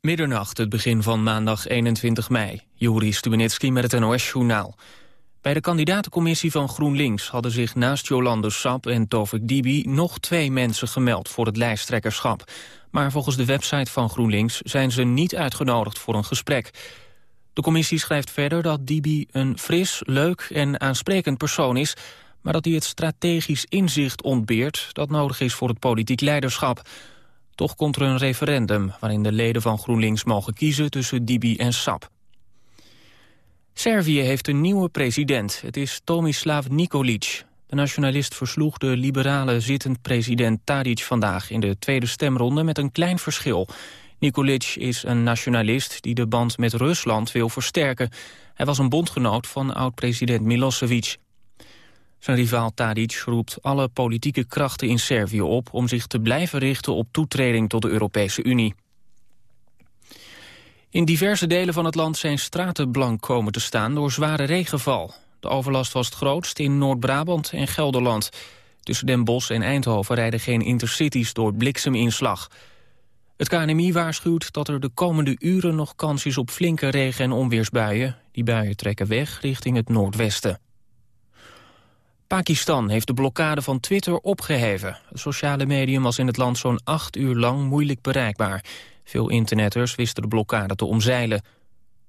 Middernacht, het begin van maandag 21 mei. Juri Stubenitski met het NOS-journaal. Bij de kandidatencommissie van GroenLinks hadden zich naast Jolande Sap en Tovik Dibi nog twee mensen gemeld voor het lijsttrekkerschap. Maar volgens de website van GroenLinks zijn ze niet uitgenodigd voor een gesprek. De commissie schrijft verder dat Dibi een fris, leuk en aansprekend persoon is, maar dat hij het strategisch inzicht ontbeert dat nodig is voor het politiek leiderschap. Toch komt er een referendum waarin de leden van GroenLinks mogen kiezen tussen Dibi en Sap. Servië heeft een nieuwe president. Het is Tomislav Nikolic. De nationalist versloeg de liberale zittend president Tadic vandaag... in de tweede stemronde met een klein verschil. Nikolic is een nationalist die de band met Rusland wil versterken. Hij was een bondgenoot van oud-president Milosevic. Zijn rivaal Tadic roept alle politieke krachten in Servië op... om zich te blijven richten op toetreding tot de Europese Unie. In diverse delen van het land zijn straten blank komen te staan door zware regenval. De overlast was het grootst in Noord-Brabant en Gelderland. Tussen Den Bosch en Eindhoven rijden geen intercities door blikseminslag. Het KNMI waarschuwt dat er de komende uren nog kans is op flinke regen- en onweersbuien. Die buien trekken weg richting het noordwesten. Pakistan heeft de blokkade van Twitter opgeheven. Het sociale medium was in het land zo'n acht uur lang moeilijk bereikbaar. Veel internetters wisten de blokkade te omzeilen.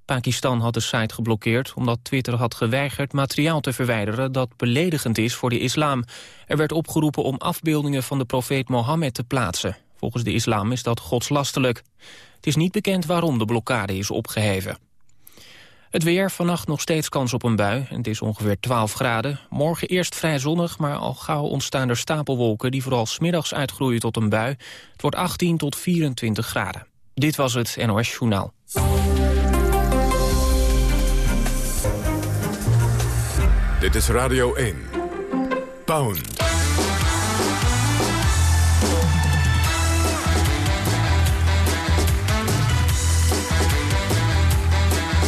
Pakistan had de site geblokkeerd omdat Twitter had geweigerd materiaal te verwijderen dat beledigend is voor de islam. Er werd opgeroepen om afbeeldingen van de profeet Mohammed te plaatsen. Volgens de islam is dat godslastelijk. Het is niet bekend waarom de blokkade is opgeheven. Het weer, vannacht nog steeds kans op een bui. Het is ongeveer 12 graden. Morgen eerst vrij zonnig, maar al gauw ontstaan er stapelwolken... die vooral smiddags uitgroeien tot een bui. Het wordt 18 tot 24 graden. Dit was het NOS Journaal. Dit is Radio 1. Pound.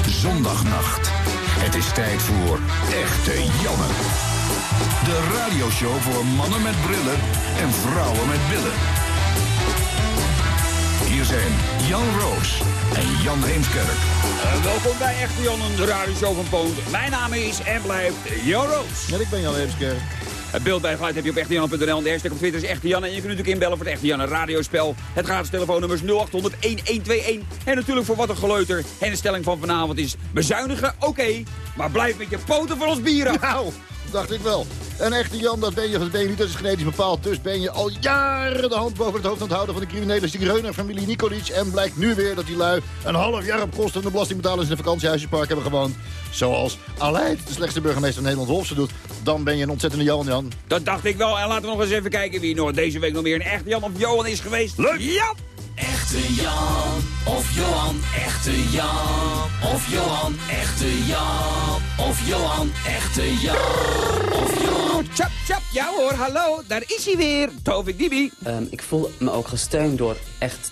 Zondagnacht. Het is tijd voor Echte Janne. De radioshow voor mannen met brillen en vrouwen met billen. Hier zijn Jan Roos en Jan Heemskerk. Uh, welkom bij Echte Jan, de radioshow van Poont. Mijn naam is en blijft Jan Roos. En ik ben Jan Heemskerk. Het beeld bij geluid heb je op echtejan.nl. De hashtag op Twitter is Jan. En je kunt natuurlijk inbellen voor het Echte Jan radiospel. Het gratis telefoonnummer is 0800 1121. En natuurlijk voor wat een geleuter. En de stelling van vanavond is bezuinigen, oké. maar blijf met je poten voor ons bieren. Nou, dacht ik wel. Een echte Jan, dat ben je, dat ben je niet, dat is genetisch bepaald. Dus ben je al jaren de hand boven het hoofd aan het houden van de criminele Zigeuner-familie Nikolic. En blijkt nu weer dat die lui een half jaar op kosten van de belastingbetalers in een vakantiehuisjespark hebben gewoond. Zoals Aleid, de slechtste burgemeester van Nederland, Wolfse doet. Dan ben je een ontzettende Jan, Jan. Dat dacht ik wel. En laten we nog eens even kijken wie nog deze week nog meer een echte Jan of Johan is geweest. Leuk! Ja! Echte Jan of Johan, echte Jan of Johan, echte Jan of Johan, echte Jan of Johan. Chap, chap, ja hoor, hallo, daar is hij weer. Tovik Dibi. Um, ik voel me ook gesteund door echt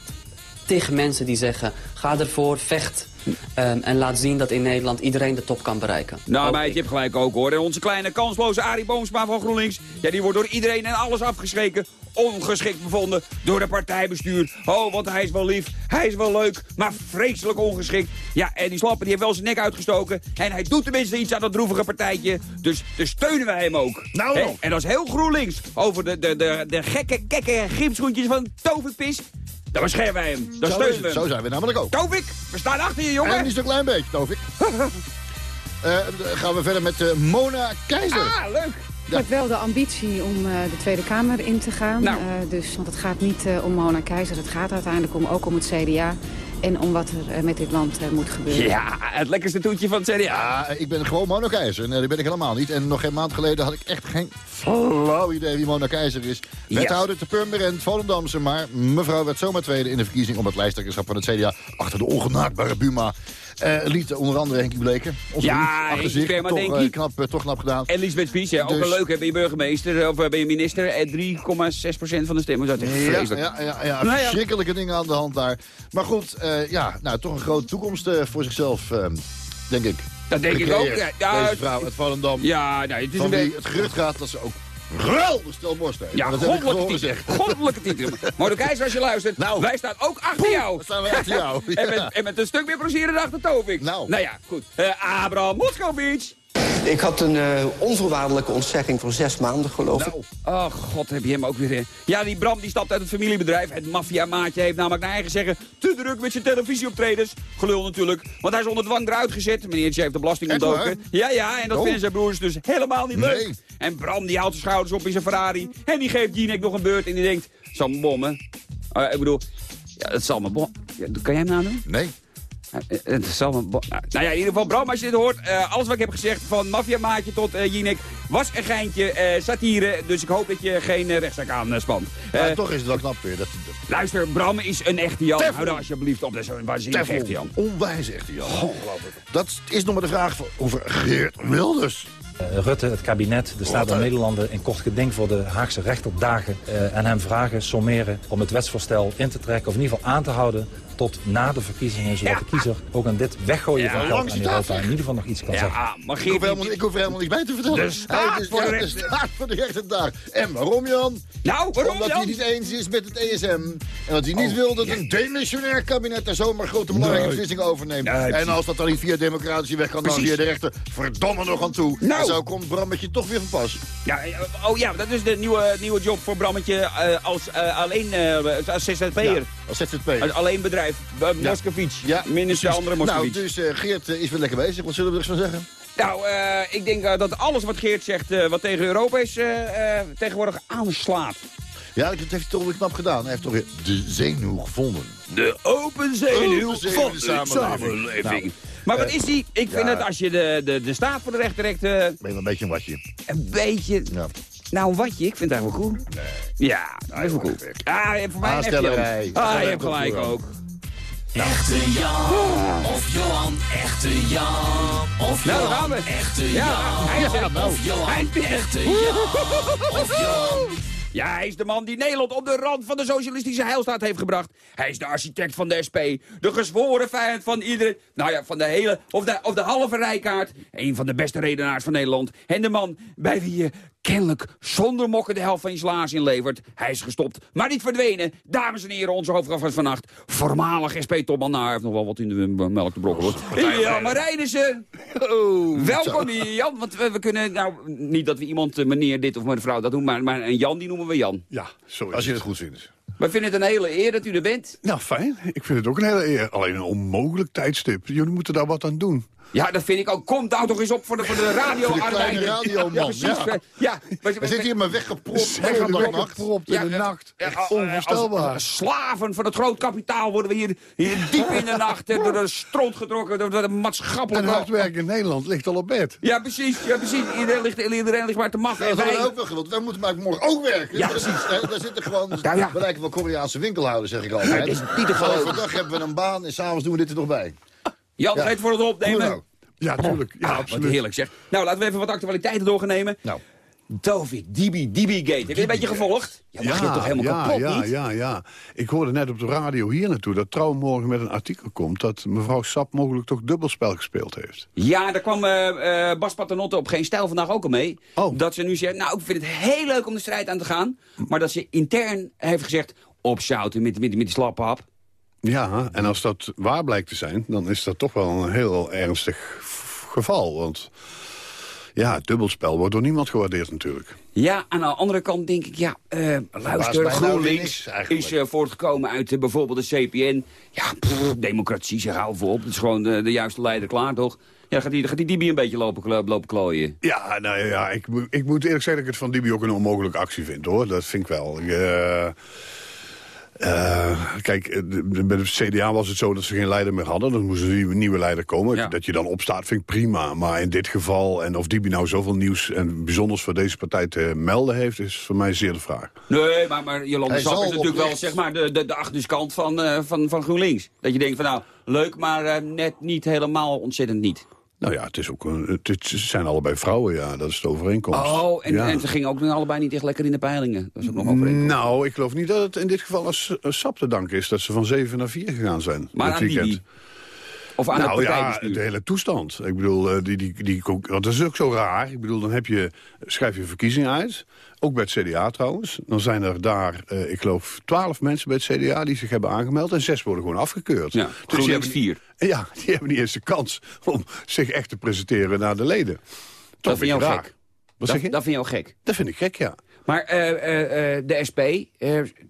tegen mensen die zeggen... ga ervoor, vecht. Um, en laat zien dat in Nederland iedereen de top kan bereiken. Nou, meid, je hebt gelijk ook hoor. En onze kleine kansloze Arie Boomsma van GroenLinks... Ja, die wordt door iedereen en alles afgeschreken ongeschikt bevonden door het partijbestuur. Oh, want hij is wel lief, hij is wel leuk, maar vreselijk ongeschikt. Ja, en die slapper die heeft wel zijn nek uitgestoken. En hij doet tenminste iets aan dat droevige partijtje. Dus, dus steunen wij hem ook. Nou, He? En dat is heel GroenLinks. Over de, de, de, de gekke, kekke gipschoentjes van Toverpis. Dan beschermen wij hem. Dan zo, steunen we hem. zo zijn we namelijk ook. Tovik, we staan achter je, jongen. En niet zo'n klein beetje, Tovik. uh, gaan we verder met uh, Mona Keizer. Ah, leuk. Ik heb wel de ambitie om uh, de Tweede Kamer in te gaan. Nou. Uh, dus, want het gaat niet uh, om Mona Keizer. Het gaat uiteindelijk om, ook om het CDA. En om wat er met dit land moet gebeuren. Ja, het lekkerste toetje van het CDA. Ja, ik ben gewoon Mona Keizer. Nee, dat ben ik helemaal niet. En nog geen maand geleden had ik echt geen flauw idee wie Mona Keizer is. Wethouder yes. te Purmerend, Volendamse. Maar mevrouw werd zomaar tweede in de verkiezing om het lijsttrekkerschap van het CDA. Achter de ongenaakbare Buma. Uh, liet onder andere Henkie Bleken. Onze ja, achter zich. maar toch, denk uh, ik. knap, uh, toch knap gedaan. En Lisbeth Spies, ja, ook Dus- wel leuk. Hè? Ben je burgemeester of ben je minister? En 3,6% van de stemmen. Dat is echt vreselijk. ja, ja, ja, Nou ja. verschrikkelijke dingen aan de hand daar. Maar goed, eh, ja, nou, toch een grote toekomst eh, voor zichzelf, eh, denk ik. Dat denk ik ook. Ja, ja, Deze vrouw uit Volendam. ja nou, het is een beetje... het gerucht gaat dat ze ook Geweldig stel borst. hè. Ja, dat goddelijke titel. gezegd. Goddelijke titel. Maar de keizer, als je luistert, Nou. wij staan ook achter jou. Dan staan achter jou. En, met, en met een stuk meer plezier dan achter Tovik. Nou. nou ja, goed. Eh, Abraham Moskovic. Ik had een eh, onvoorwaardelijke ontzekking van zes maanden, geloof ik. Nou, Oh god, heb je hem ook weer in. Ja, die Bram die stapt uit het familiebedrijf. Het maffiamaatje heeft namelijk naar eigen zeggen... te druk met zijn televisieoptredens. Gelul natuurlijk, want hij is onder dwang eruit gezet. Meneertje heeft de belasting ontdoken. Ja, ja, en dat Oh. vinden zijn broers dus helemaal niet leuk. Nee. En Bram die haalt zijn schouders op in zijn Ferrari. En die geeft Jinek nog een beurt en die denkt... zal me bommen. Eh, ik bedoel, ja, het zal me bommen. Ja, kan jij hem nou doen? nee. Eh, Het zal me bo- nou, ja, in ieder geval, Bram, als je dit hoort... eh, alles wat ik heb gezegd, van maffiamaatje tot eh Jinek... was een geintje, eh, satire. Dus ik hoop dat je geen eh, rechtszaak aanspant. Eh, Maar toch is het wel knap weer. Dat, luister, Bram is een echte Jan. Teflon. Hou daar alsjeblieft op. Dat is een waanzinnig echte Jan. Onwijs echte Jan. Ongelooflijk. Dat is nog maar de vraag van- over Geert Wilders. Eh, Rutte, het kabinet, de Staat Rutte. Nederlanden in kort geding voor de Haagse rechter dagen. eh, en hem vragen, sommeren om het wetsvoorstel in te trekken of in ieder geval aan te houden tot na de verkiezingen. Zodat Ja. de kiezer ook aan dit weggooien Ja, van lang geld aan zit Europa dat, in ieder geval nog iets kan zeggen. Ja, maar Ik hoef, helemaal, ik hoef er helemaal niks bij te vertellen. De staat is- voor de rechter. staat voor de rechter daar. En waarom, Jan? Nou, waarom Omdat Jan? hij niet eens is met het ESM. En dat hij niet wil dat een demissionair kabinet daar zomaar grote belangrijke Nee. beslissingen overneemt. Nee, en als dat dan niet via democratische weg kan, dan via de rechter. Verdomme nog aan toe. Nou. En zo komt Brammetje toch weer van pas. Ja, eh, oh ja, dat is de nieuwe, nieuwe job voor Brammetje eh, als eh, alleen eh, als ZZP'er. Als ZZP. Als alleen bedrijf. Uh, Moscovici. Ja, Minus de andere Nou, Moscovici. dus eh, Geert eh, is weer lekker bezig. Wat zullen we er van zeggen? Nou, eh, ik denk eh, dat alles wat Geert zegt, eh, wat tegen Europa is, eh, eh, tegenwoordig aanslaat. Ja, dat heeft hij toch weer knap gedaan. Hij heeft toch weer de zenuw gevonden. De open zenuw Open zenuw van de samenleving. samenleving. Nou, maar wat eh, is die? Ik vind ja. het als je de, de, de staat voor de rechter trekt, eh, Ben je een beetje een watje. een beetje... Ja. Nou, een watje, ik vind het eigenlijk wel cool. Ja, dat is wel cool. Ah, je voor mij Aanstellerij. Ah, je Ja, hebt dat gelijk komt Echte Jan of Johan, echte Jan of Nou, Johan, we. echte Ja, Jan hij er. of Johan, Hij is er. echte Jan of Johan. Ja, hij is de man die Nederland op de rand van de socialistische heilstaat heeft gebracht. Hij is de architect van de SP. De gezworen vijand van iedereen. Nou ja, van de hele, of de, of de halve rijkaart. Een van de beste redenaars van Nederland. En de man bij wie je kennelijk zonder mokken de helft van je slaas inlevert. Hij is gestopt, maar niet verdwenen. Dames en heren, onze hoofdgast van vannacht. Voormalig SP-topman. Nou, hij heeft nog wel wat in de eh, melk te brokken. hoor. Ja, Marijnissen. Welkom hier, Jan. Want we, we kunnen, nou, niet dat we iemand, eh, meneer dit of mevrouw dat doen. Maar, maar een Jan, die noemen we Jan. Ja, zo is Als je het. het goed vindt. We vinden het een hele eer dat u er bent. Nou, fijn. Ik vind het ook een hele eer. Alleen een onmogelijk tijdstip. Jullie moeten daar wat aan doen. Ja, dat vind ik ook. Kom nou toch eens op voor de, voor de radio Voor de kleine radioman, Ja, precies. ja. ja. zitten hier maar weggepropt. Weg aan de nacht. Weggepropt in de nacht. Als onvoorstelbaar. slaven van het groot kapitaal worden we hier, hier diep in de nacht door de stront getrokken. Door de En maatschappelijke... hard werken in Nederland ligt al op bed. Ja, precies. Ja, precies. Iedereen ligt, iedereen ligt maar te maf. Ja, En we wij... ook wel gewild. Wij moeten maar morgen ook werken. Ja, Daar- precies. Daar, daar zitten gewoon... Ja, ja. We lijken wel Koreaanse winkelhouders, zeg ik altijd. dat is niet te geloven. Overdag hebben we een baan en s'avonds doen we dit er nog bij. Jan, Ja. ga je het voor het opnemen? Ja, tuurlijk. Ja, Ah, wat absoluut. heerlijk zeg. Nou, laten we even wat actualiteiten doornemen. Nou. Tovik, Dibi, Dibi-gate. Heb je een beetje gevolgd? Ja, maar je toch helemaal ja, kapot, ja, niet? ja, ja. Ik hoorde net op de radio hier naartoe dat Trouw morgen met een artikel komt... dat mevrouw Sap mogelijk toch dubbelspel gespeeld heeft. Ja, daar kwam eh, eh, Bas Paternotte op Geen Stijl vandaag ook al mee. Oh. Dat ze nu zegt, nou, ik vind het heel leuk om de strijd aan te gaan. Maar dat ze intern heeft gezegd, opzouten met, met, met die slappe hap. Ja, en als dat waar blijkt te zijn... dan is dat toch wel een heel ernstig geval. Want ja, dubbelspel wordt door niemand gewaardeerd natuurlijk. Ja, aan de andere kant denk ik, ja, eh, luister, weer GroenLinks is eh, voortgekomen uit eh, bijvoorbeeld de CPN. Ja, pff, democratie, zeg, hou voor op. Het is gewoon de, juiste leider klaar, toch? Ja, gaat die, gaat die Dibi een beetje lopen, lopen klooien. Ja, nou ja, ik, moet- ik moet eerlijk zeggen dat ik het van Dibi ook een onmogelijke actie vind, hoor. Dat vind ik wel. Eh, eh, kijk, eh, de- bij de CDA was het zo dat ze geen leider meer hadden. Dan moest er een nieuwe leider komen. Ja. Dat je dan opstaat vind ik prima. Maar in dit geval, en of Dibi nou zoveel nieuws en bijzonders voor deze partij te melden heeft... is voor mij zeer de vraag. Nee, maar, maar Jolande Sap zal is natuurlijk wel zeg maar, de, de, de achterkant van, eh, van, van GroenLinks. Dat je denkt van nou, leuk, maar eh, net niet helemaal ontzettend niet. Nou ja, het, is ook een, het, zijn allebei vrouwen, ja. Dat is de overeenkomst. Oh, en, Ja. en ze gingen ook allebei niet echt lekker in de peilingen. Dat is ook nog overeenkomst. Nou, ik geloof niet dat het in dit geval als, als Sap te danken is... dat ze van 7 naar 4 gegaan zijn. Maar dit aan weekend. Dibi. Of aan nou het ja, de hele toestand. Ik bedoel, eh, die, die, die, want dat is ook zo raar. Ik bedoel, dan heb je, schrijf je verkiezingen uit. Ook bij het CDA trouwens. Dan zijn er daar, eh, ik geloof, twaalf mensen bij het CDA die zich hebben aangemeld. En zes worden gewoon afgekeurd. Ja, die GroenLinks hebben, vier. Ja, die hebben niet eens de kans om zich echt te presenteren naar de leden. Toch Dat vind je gek? raar. Wat dat, je? vind je gek? Dat vind ik gek, ja. Maar eh, de SP,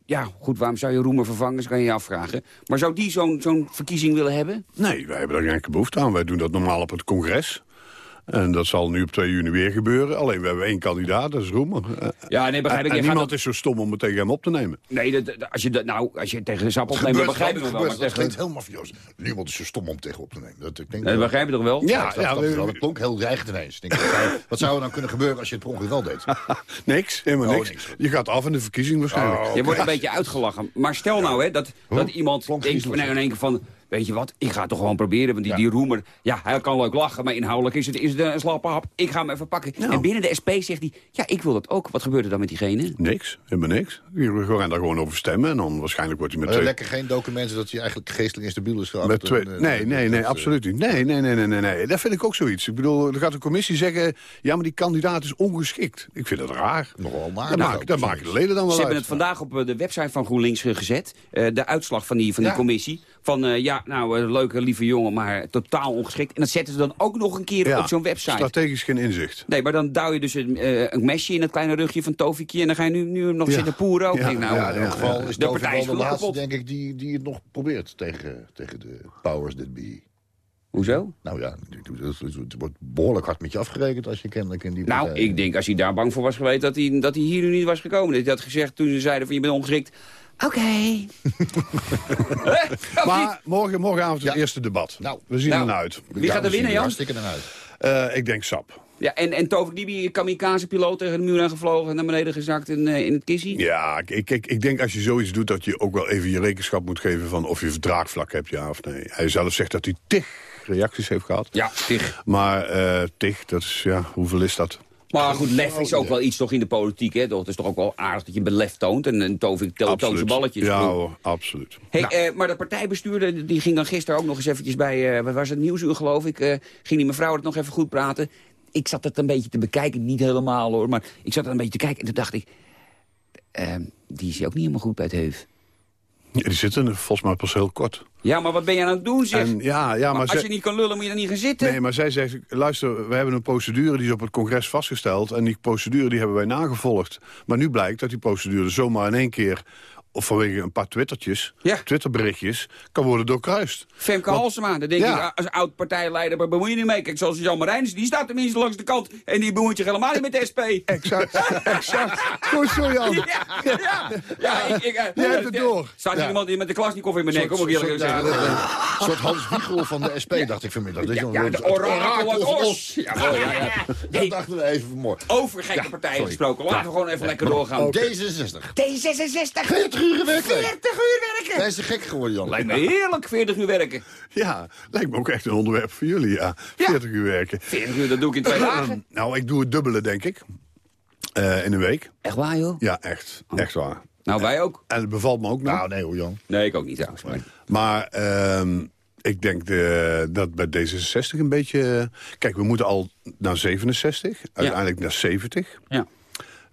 ja goed, waarom zou je Roemer vervangen, dat kan je je afvragen. Maar zou die zo'n verkiezing willen hebben? Nee, wij hebben daar geen behoefte aan. Wij doen dat normaal op het congres. En dat zal nu op 2 juni weer gebeuren. Alleen we hebben één kandidaat, dat is Roemer. Eh, Ja, nee, begrijp ik. En, Je en niemand dat- is zo stom om het tegen hem op te nemen. Nee, dat, als je dat nou, als je tegen Sap opneemt, begrijp ik dat nog wel. Dat tegen, klinkt heel mafioos. Niemand is zo stom om tegen op te nemen. Dat, ik denk nee, dat begrijp je toch wel? Ja, Ja, dat, ja, dat, we- dat, dat klonk heel dreigend ineens. Denk, wat, zou, wat zou er dan kunnen gebeuren als je het per ongeluk wel deed? Niks, helemaal Oh, niks. niks. Je gaat af in de verkiezing waarschijnlijk. Oh, Je wordt een beetje uitgelachen. Maar stel nou hè, dat, dat iemand denkt in één keer van... Weet je wat, ik ga het toch gewoon proberen. Want die, die roemer, ja, hij kan leuk lachen. Maar inhoudelijk is het, is het een slappe hap. Ik ga hem even pakken. Nou. En binnen de SP zegt hij, ja, ik wil dat ook. Wat gebeurt er dan met diegene? Niks, helemaal niks. We gaan daar gewoon over stemmen. En dan waarschijnlijk wordt hij met Eh, twee... lekker geen documenten dat hij eigenlijk geestelijk instabiel is geacht. Met twee, en, eh, nee, nee, nee, dat, absoluut niet. Nee, nee, nee, nee, nee, nee. Dat vind ik ook zoiets. Ik bedoel, dan gaat de commissie zeggen... ja, maar die kandidaat is ongeschikt. Ik vind dat raar. Nogal maar. Dan, maken, dan maken de leden dan wel Ze hebben het vandaag op eh, de website van GroenLinks eh, gezet. Eh, de uitslag van die, van die Ja. commissie. Van, eh, ja, nou, eh, leuke, lieve jongen, maar totaal ongeschikt. En dat zetten ze dan ook nog een keer Ja, op zo'n website. Strategisch geen inzicht. Nee, maar dan duw je dus een, eh, een mesje in het kleine rugje van Tofikje... en dan ga je nu, nu nog Ja. zitten poeren ook. Ja, denk, nou, Ja, in elk geval is de Tover partij wel is de laatste, kapot. denk ik, die, die het nog probeert tegen, tegen de powers that be. Hoezo? Nou ja, het wordt behoorlijk hard met je afgerekend als je kennelijk in die Nou, ik denk als hij daar bang voor was geweest... dat hij, dat hij hier nu niet was gekomen. Dat hij had gezegd toen ze zeiden van je bent ongeschikt... Oké. Niet? Maar morgen, morgenavond het Ja. eerste debat. Nou, we zien nou, ernaar uit. Wie gaat er winnen, Jan? Hartstikke naar uit. Eh, ik denk Sap. Ja, en, en Tovik Dibi, kamikaze-piloot tegen de muur aangevlogen... en naar beneden gezakt in, eh, in het kissie? Ja, ik, ik, ik denk als je zoiets doet... dat je ook wel even je rekenschap moet geven... van of je verdraagvlak hebt, ja of nee. Hij zelf zegt dat hij tig reacties heeft gehad. Ja, tig. Maar eh tig, dat is, ja, hoeveel is dat? Maar goed, lef is ook wel iets toch in de politiek, hè? Het is toch ook wel aardig dat je belef toont. En, en Tovik toont toont zijn balletjes. Ja hoor, absoluut. Hey, eh, maar de partijbestuurder die ging dan gisteren ook nog eens eventjes bij... eh, wat was het, Nieuwsuur geloof ik? eh, ging die mevrouw het nog even goed praten. Ik zat het een beetje te bekijken, niet helemaal hoor. Maar ik zat er een beetje te kijken en toen dacht ik... eh, die is ook niet helemaal goed bij het heuf. Ja, die zitten er volgens mij pas heel kort. Ja, maar wat ben je aan het doen, zeg? En, ja, ja, maar maar, als je niet kan lullen, moet je dan niet gaan zitten. Nee, maar zij zegt, luister, we hebben een procedure die is op het congres vastgesteld. En die procedure die hebben wij nagevolgd. Maar nu blijkt dat die procedure zomaar in één keer... of vanwege een paar twittertjes, Ja. twitterberichtjes... kan worden doorkruist. Femke Want- Halsema, denk Ja. ik, als oud partijleider, waar bemoei je niet mee. Kijk, zoals Jan Marijns, die staat tenminste langs de kant. En die bemoeit je helemaal niet met de SP. Exact, exact. Goed zo, Jan. Ja, ja, ja. Ik, ik, eh, Jij hebt het door. Staat hier iemand die met de klasnikov in mijn nek, om ik eerlijk te zeggen. Een soort Hans Wiegel van de SP, dacht ik vanmiddag. Ja, ja, de orakel Os. Ja. Dat dachten we even vanmorgen. Over gekke partijen gesproken. Laten we gewoon even lekker doorgaan. D66. D66. 40 uur werkweek. 40 uur werken. Zijn gek geworden, Jan. Lijkt me heerlijk, 40 uur werken. Ja, lijkt me ook echt een onderwerp voor jullie, ja. 40 uur werken. 40 uur, dat doe ik in twee dagen. Nou, ik doe het dubbele, denk ik. Eh, in een week. Echt waar, joh? Ja, echt. Echt waar. Nou, wij ook. En het bevalt me ook nog. Nou, nee hoor, Jan. Nee, ik ook niet trouwens. Maar... Maar ehm, ik denk de, dat bij D66 een beetje... Kijk, we moeten al naar 67, uiteindelijk naar 70. Ja.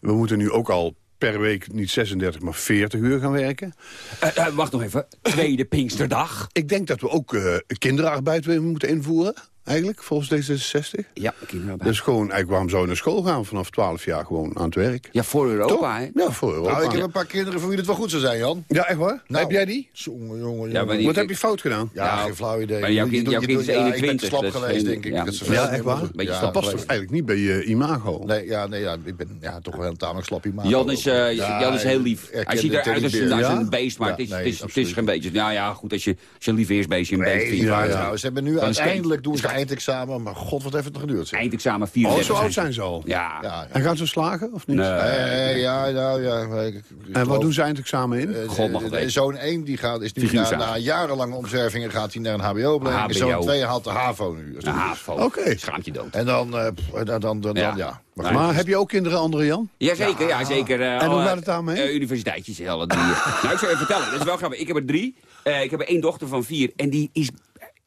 We moeten nu ook al per week niet 36, maar 40 uur gaan werken. Eh, eh, wacht nog even. Tweede Pinksterdag. Ik denk dat we ook eh, kinderarbeid weer moeten invoeren. Eigenlijk, volgens D66. Ja, kinderarbeid. Dus gewoon, eigenlijk, waarom zou je naar school gaan vanaf 12 jaar gewoon aan het werk? Ja, voor Europa, hè? Ja, voor Europa. Nou, ik heb een paar kinderen voor wie het wel goed zou zijn, Jan. Ja, echt waar? Nou, heb jij die? Jongen, jongen, Ja, die- Wat heb je fout gedaan? Ja, Nou, geen flauw idee. maar jouw Je kind- jouw is ja, Ik ben 21, te slap dat is geweest, denk ik. ja. Dat Ja, echt waar? Beetje ja, slap. Past geweest. eigenlijk niet bij je imago. Nee, ja, nee, ja, ik ben ja, toch wel een tamelijk slap imago. Jan is, eh, Ja, Jan is heel lief. Hij ziet eruit als een, als een beest, maar het, is, geen beetje. Nou ja, goed, als je, als je een lief eersbeestje een beest vindt. Ze hebben nu uiteindelijk doen ze eindexamen, maar god, wat heeft het nog geduurd? zeg. Eindexamen Oh, 34. zo oud zijn ze al. Ja. Ja, ja. En gaan ze slagen, of niet? Nee. Eh, ja, nou ja. ik- ik En wat geloof- doen ze eindexamen in? Eh, God mag het. Zoon 1 die gaat, is nu na, jarenlange omzwervingen gaat hij naar een hbo-opleiding. HBO. zoon 2 haalt de HAVO nu. Een haafvo. Oké. Schaamt je dood. En dan, eh, pff, dan, dan, dan, dan, Ja. ja. Maar heb je ook kinderen, andere Jan? Jazeker, ja, zeker. eh, En hoe alle, gaat het daarmee? eh, universiteitjes, alle drie. nou, ik zou je vertellen, dat is wel grappig. Ik heb er drie. Eh, ik heb er één dochter van vier. En die is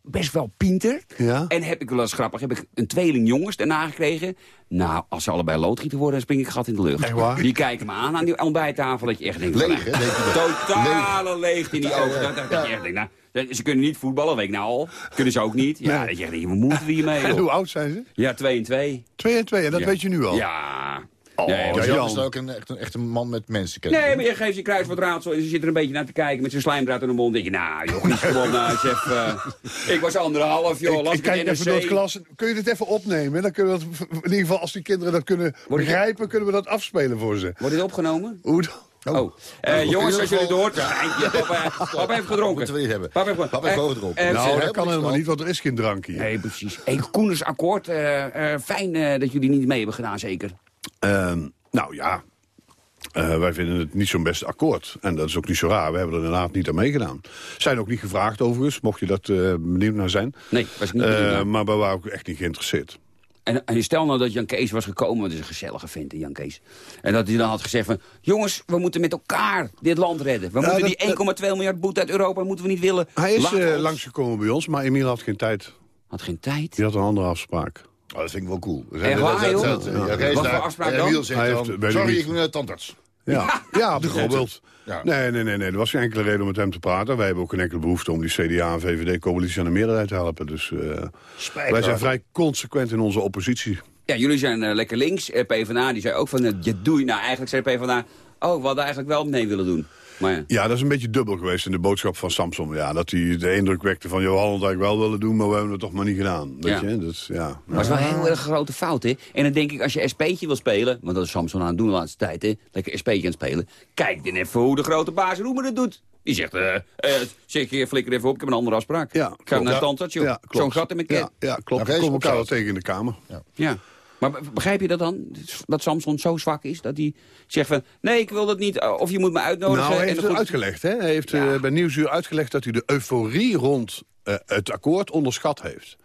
best wel pinter. Ja? En heb ik wel eens grappig, heb ik een tweeling jongens daarna gekregen. Nou, als ze allebei loodgieter worden, dan spring ik gat in de lucht. Echt waar? Die kijken me aan aan die ontbijttafel, dat je echt denkt... Leeg, nou? Totale leegte in die ogen. Dat, dat, je echt denkt, nou, ze kunnen niet voetballen, weet ik nou al. Kunnen ze ook niet. Ja, Nee. dat je echt denkt, wat moeten we hiermee? En hoe oud zijn ze? Ja, twee en twee. Twee en twee, en dat Ja. weet je nu al. Ja. Oh, nee, maar- Jan Jan. is ook een, echt, een, echt een man met mensenkennis. Nee, maar je geeft je kruiswoord raadsel en ze zit er een beetje naar te kijken met zijn slijmdraad in de mond. denk je, nou joh, niet gewoon, nou, chef, eh, ik was anderhalf, joh, Ik, las ik ik kijk het even door het NRC. glas. Kun je dit even opnemen? Dan kunnen we dat, in ieder geval, als die kinderen dat kunnen Wordt het- begrijpen, kunnen we dat afspelen voor ze. Wordt dit opgenomen? Hoe dan? Oh, Eh, Nou, jongens, als jullie geval- door... Ja, papa, papa heeft gedronken. Moeten we niet hebben. Papa heeft, Papa heeft eh, gedronken. eh, Nou, dat kan helemaal niet, want er is geen drank hier. Nee, precies. Hey, Koeners akkoord, eh, eh, fijn eh, dat jullie niet mee hebben gedaan, zeker. Ehm, nou ja, eh, wij vinden het niet zo'n best akkoord. En dat is ook niet zo raar. We hebben er inderdaad niet aan meegedaan. Zijn ook niet gevraagd overigens, mocht je dat eh, benieuwd naar zijn. Nee, was ik niet Eh, benieuwd maar we waren ook echt niet geïnteresseerd. En, en stel nou dat Jan Kees was gekomen, want het is een gezellige vent, Jan Kees. En dat hij dan had gezegd van, jongens, we moeten met elkaar dit land redden. We moeten dat- die 1,2 miljard boete uit Europa moeten we niet willen. Hij is ons- langsgekomen bij ons, maar Emiel had geen tijd. Had geen tijd. Die had een andere afspraak. Oh, dat vind ik wel cool. We Echt waar, dat- joh? dat- Ja. Kees Wat daar- voor afspraak en dan? Emiel zegt Hij dan, heeft- ik sorry, ik naar de tandarts. Ja, ja bijvoorbeeld. Ja. Nee, nee, nee, nee, er was geen enkele reden om met hem te praten. Wij hebben ook geen enkele behoefte om die CDA en VVD-coalitie aan de meerderheid te helpen. Dus eh, wij zijn vrij consequent in onze oppositie. Ja, jullie zijn eh, lekker links. Eh, PvdA die zei ook van, eh, je doe je nou eigenlijk, zei PvdA... Oh, we hadden eigenlijk wel nee willen doen. Maar ja. Ja, dat is een beetje dubbel geweest in de boodschap van Samson. Ja, dat hij de indruk wekte van, joh, we hadden het eigenlijk wel willen doen, maar we hebben het toch maar niet gedaan. Weet Ja. je? Dus, ja. Maar het is wel een heel erg grote fout, hè? En dan denk ik, als je SP'tje wil spelen... want dat is Samson aan het doen de laatste tijd, hè? Lekker SP'tje aan het spelen. Kijk dan even hoe de grote baas Roemer het doet. Die zegt, eh, eh, zeg je, flikker even op, ik heb een andere afspraak. Ja, ik ga klopt. naar tandarts, klopt. Zo'n gat in mijn ket. Ja, ja klopt. We komen elkaar wel tegen in de Kamer. Ja. Maar be- begrijp je dat dan? Dat Samson zo zwak is? Dat hij zegt van, nee, ik wil dat niet. eh, Of je moet me uitnodigen. Nou, hij en heeft dan het goed- uitgelegd. Hè? Hij heeft Ja. eh, bij Nieuwsuur uitgelegd dat hij de euforie rond eh, het akkoord onderschat heeft.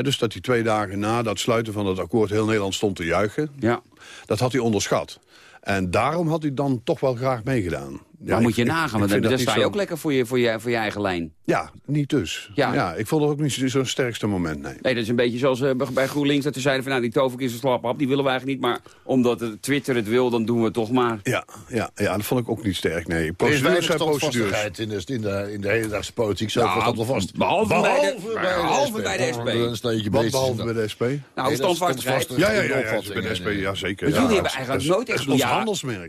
Dus dat hij twee dagen na dat sluiten van het akkoord heel Nederland stond te juichen. Ja. Dat had hij onderschat. En daarom had hij dan toch wel graag meegedaan. Ja, moet je ik- nagaan, ik want dan, dat dan sta je zo- ook lekker voor je, voor, je, voor je eigen lijn. Ja, niet dus. Ja. Ja. ik vond het ook niet zo- zo'n sterkste moment, nee. Nee, dat is een beetje zoals eh, bij- bij GroenLinks. Dat ze zeiden van, nou, die toverkist is een slappe. Die willen we eigenlijk niet. Maar omdat het Twitter het wil, dan doen we het toch maar. Ja, ja, ja, dat vond ik ook niet sterk, nee. Er is Procedures zijn procedures. standvastigheid in de, in, de, in de hedendaagse politiek. Zo Ja, vast dat wel vast. behalve bij de- Behalve behalve bij de SP. Wat behalve bij de SP? Nou, standvastigheid. standvastig. Ja, ja, ja, ja, bij de SP, ja, zeker. Jullie hebben eigenlijk nooit echt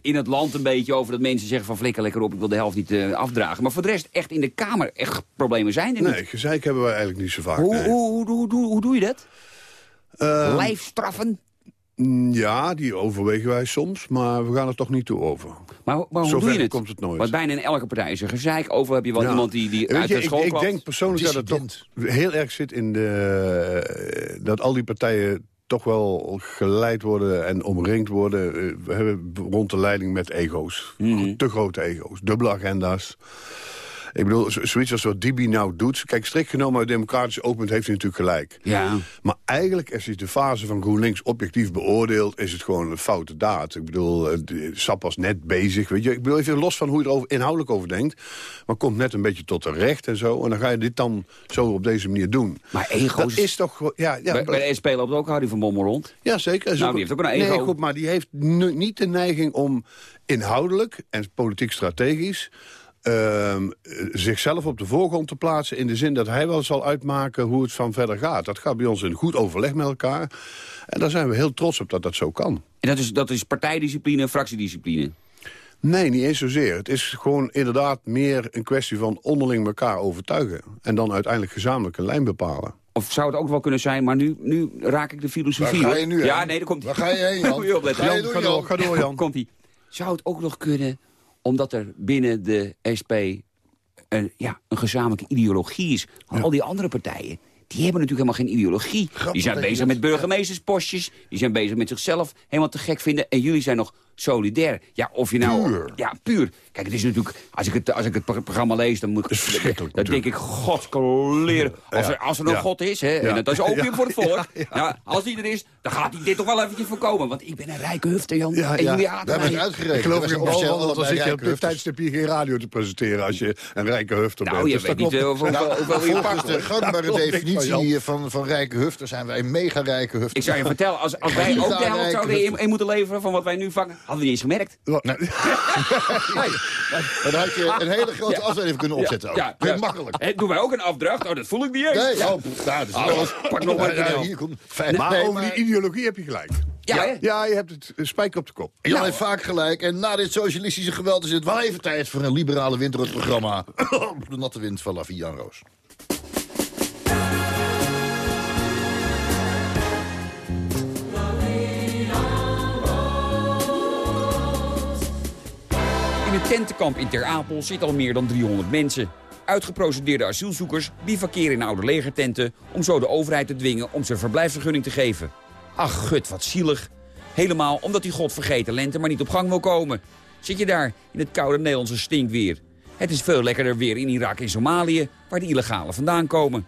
in het land een beetje over dat mensen zeggen van flikker lekker op, ik wil de helft niet eh, afdragen. Maar voor de rest echt in de Kamer echt problemen zijn er niet. Nee, gezeik hebben wij eigenlijk niet zo vaak. Hoe, nee. hoe, hoe, hoe, doe je dat? Ehm, Lijfstraffen? mm, Ja, die overwegen wij soms, maar we gaan er toch niet toe over. Maar, maar hoe Zover doe je het? komt het nooit. Want bijna in elke partij is er gezeik over. Heb je wel Ja. iemand die, die uit je, de ik, school ik klapt? denk persoonlijk dat het toch heel erg zit in de... dat al die partijen toch wel geleid worden en omringd worden... eh, we hebben rond de leiding met ego's. Mhm. Te grote ego's, dubbele agenda's. Ik bedoel, zoiets als wat Dibi nou doet... Kijk, strikt genomen uit democratisch oogpunt heeft hij natuurlijk gelijk. Ja. Maar eigenlijk, als je de fase van GroenLinks objectief beoordeelt... is het gewoon een foute daad. Ik bedoel, eh, Sap was net bezig. Weet je? Ik bedoel, even los van hoe je er over, inhoudelijk over denkt... maar komt net een beetje tot de recht en zo... en dan ga je dit dan zo op deze manier doen. Maar ego's... Dat is toch... Ja, ja, bij, bij de SP loopt ook Harry van Bommel rond. ja zeker. Nou, die heeft ook een ego. Nee, goed, maar die heeft nu niet de neiging om inhoudelijk... en politiek strategisch... ehm, eh, zichzelf op de voorgrond te plaatsen... in de zin dat hij wel zal uitmaken hoe het van verder gaat. Dat gaat bij ons in goed overleg met elkaar. En daar zijn we heel trots op dat dat zo kan. En dat is, dat is partijdiscipline, fractiediscipline. Nee, niet eens zozeer. Het is gewoon inderdaad meer een kwestie van onderling elkaar overtuigen. En dan uiteindelijk gezamenlijk een lijn bepalen. Of zou het ook wel kunnen zijn, maar nu, nu raak ik de filosofie. Waar ga je nu Ja, heen? nee, daar komt Waar ga je heen, Jan? Moet je opletten. Ga je Jan, doen, Ga door, Jan? ga door Jan. Komt ie. Zou het ook nog kunnen, omdat er binnen de SP een, ja, een gezamenlijke ideologie is. Al die andere partijen, die hebben natuurlijk helemaal geen ideologie. die zijn bezig met burgemeesterspostjes. Die zijn bezig met zichzelf helemaal te gek vinden. En jullie zijn nog solidair. Ja, of je nou... Puur. Ja, puur. Kijk, het is natuurlijk... Als ik het, als ik het pro- programma lees, dan, moet, ik- dan, dan denk ik... Godskoleren. Als er, als er nog Ja. God is, hè, Ja. en dat is opium Ja. voor het volk. Ja, Ja, als die er is, dan gaat hij dit toch wel eventjes voorkomen. Want ik ben een rijke hufte, Jan. Ja, en ja. We hebben het uitgerekend. Ik geloof van, want dan zit je op dit tijdstip hier geen radio te presenteren als je een rijke hufter bent. Nou, je Dus weet dat niet eh, hoeveel, Nou, je volgens de gangbare definitie van, van rijke hufters zijn wij mega rijke hufters. Ik zou je vertellen, als, als wij ook de helft zouden in, hufter. in moeten leveren van wat wij nu vangen, hadden we niet eens gemerkt. Nee. Dan had je een hele grote afdeling kunnen opzetten. ook. Ja, Heel ja. makkelijk. Doen wij ook een afdracht? Oh, dat voel ik niet eens. Nee, Ja. oh, nou, dat is Oh, wel eens- pak nog maar Ja, hier komt. Maar Nee, over die ideologie heb je gelijk. Ja? Ja, je hebt het een spijker op de kop. Jan heeft vaak gelijk. En na dit socialistische geweld is het wel even tijd voor een liberale winter het programma. de natte wind van La Vie en Roos. In het tentenkamp in Ter Apel zitten al meer dan 300 mensen. Uitgeprocedeerde asielzoekers bivakeren in oude legertenten... om zo de overheid te dwingen om ze verblijfsvergunning te geven. Ach, gut, wat zielig. Helemaal omdat die godvergeten lente maar niet op gang wil komen. Zit je daar in het koude Nederlandse stinkweer. Het is veel lekkerder weer in Irak en Somalië... waar de illegalen vandaan komen.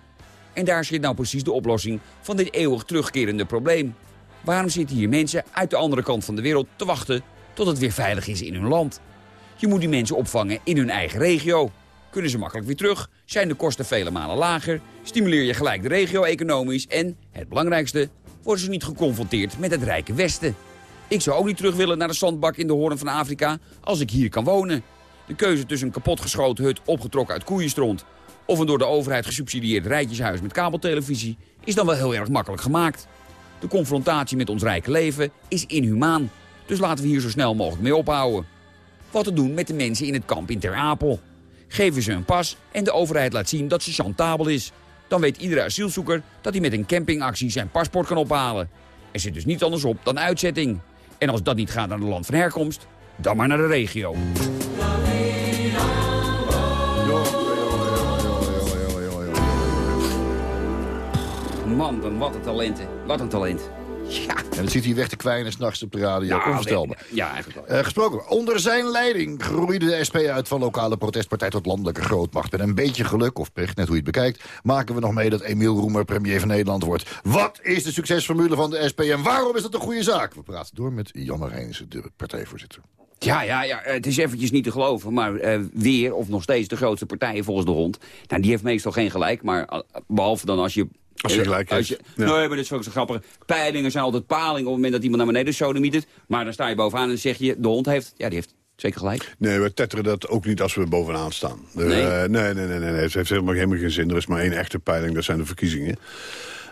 En daar zit nou precies de oplossing van dit eeuwig terugkerende probleem. Waarom zitten hier mensen uit de andere kant van de wereld te wachten... tot het weer veilig is in hun land? Je moet die mensen opvangen in hun eigen regio. Kunnen ze makkelijk weer terug, zijn de kosten vele malen lager... stimuleer je gelijk de regio economisch... en, het belangrijkste, worden ze niet geconfronteerd met het rijke Westen. Ik zou ook niet terug willen naar de zandbak in de hoorn van Afrika... als ik hier kan wonen. De keuze tussen een kapotgeschoten hut opgetrokken uit koeienstront... of een door de overheid gesubsidieerd rijtjeshuis met kabeltelevisie... is dan wel heel erg makkelijk gemaakt. De confrontatie met ons rijke leven is inhumaan. Dus laten we hier zo snel mogelijk mee ophouden. Wat te doen met de mensen in het kamp in Ter Apel. Geven ze een pas en de overheid laat zien dat ze chantabel is. Dan weet iedere asielzoeker dat hij met een campingactie zijn paspoort kan ophalen. Er zit dus niet anders op dan uitzetting. En als dat niet gaat naar het land van herkomst, dan maar naar de regio. Man, wat een talenten. Wat een talent. Ja. En het zit hier weg te kwijnen s'nachts op de radio. Nou, Onvoorstelbaar. Ja, eigenlijk wel. Eh, gesproken, onder zijn leiding groeide de SP uit van lokale protestpartij tot landelijke grootmacht. Met een beetje geluk, of pech, net hoe je het bekijkt, maken we nog mee dat Emiel Roemer premier van Nederland wordt. Wat is de succesformule van de SP en waarom is dat een goede zaak? We praten door met Jan Marijnissen, de partijvoorzitter. Ja, ja, ja, het is eventjes niet te geloven, maar eh, weer, of nog steeds de grootste partijen volgens de hond. Nou, die heeft meestal geen gelijk, maar eh, behalve dan als je... Als je gelijk hebt, je, ja. Nee, maar dat is ook zo grappig. Peilingen zijn altijd palingen op het moment dat iemand naar beneden sodemietert. Maar dan sta je bovenaan en zeg je, de hond heeft... Ja, die heeft zeker gelijk. Nee, we tetteren dat ook niet als we bovenaan staan. Nee, nee, nee, nee, nee. Het heeft helemaal, helemaal geen zin. Er is maar één echte peiling, dat zijn de verkiezingen.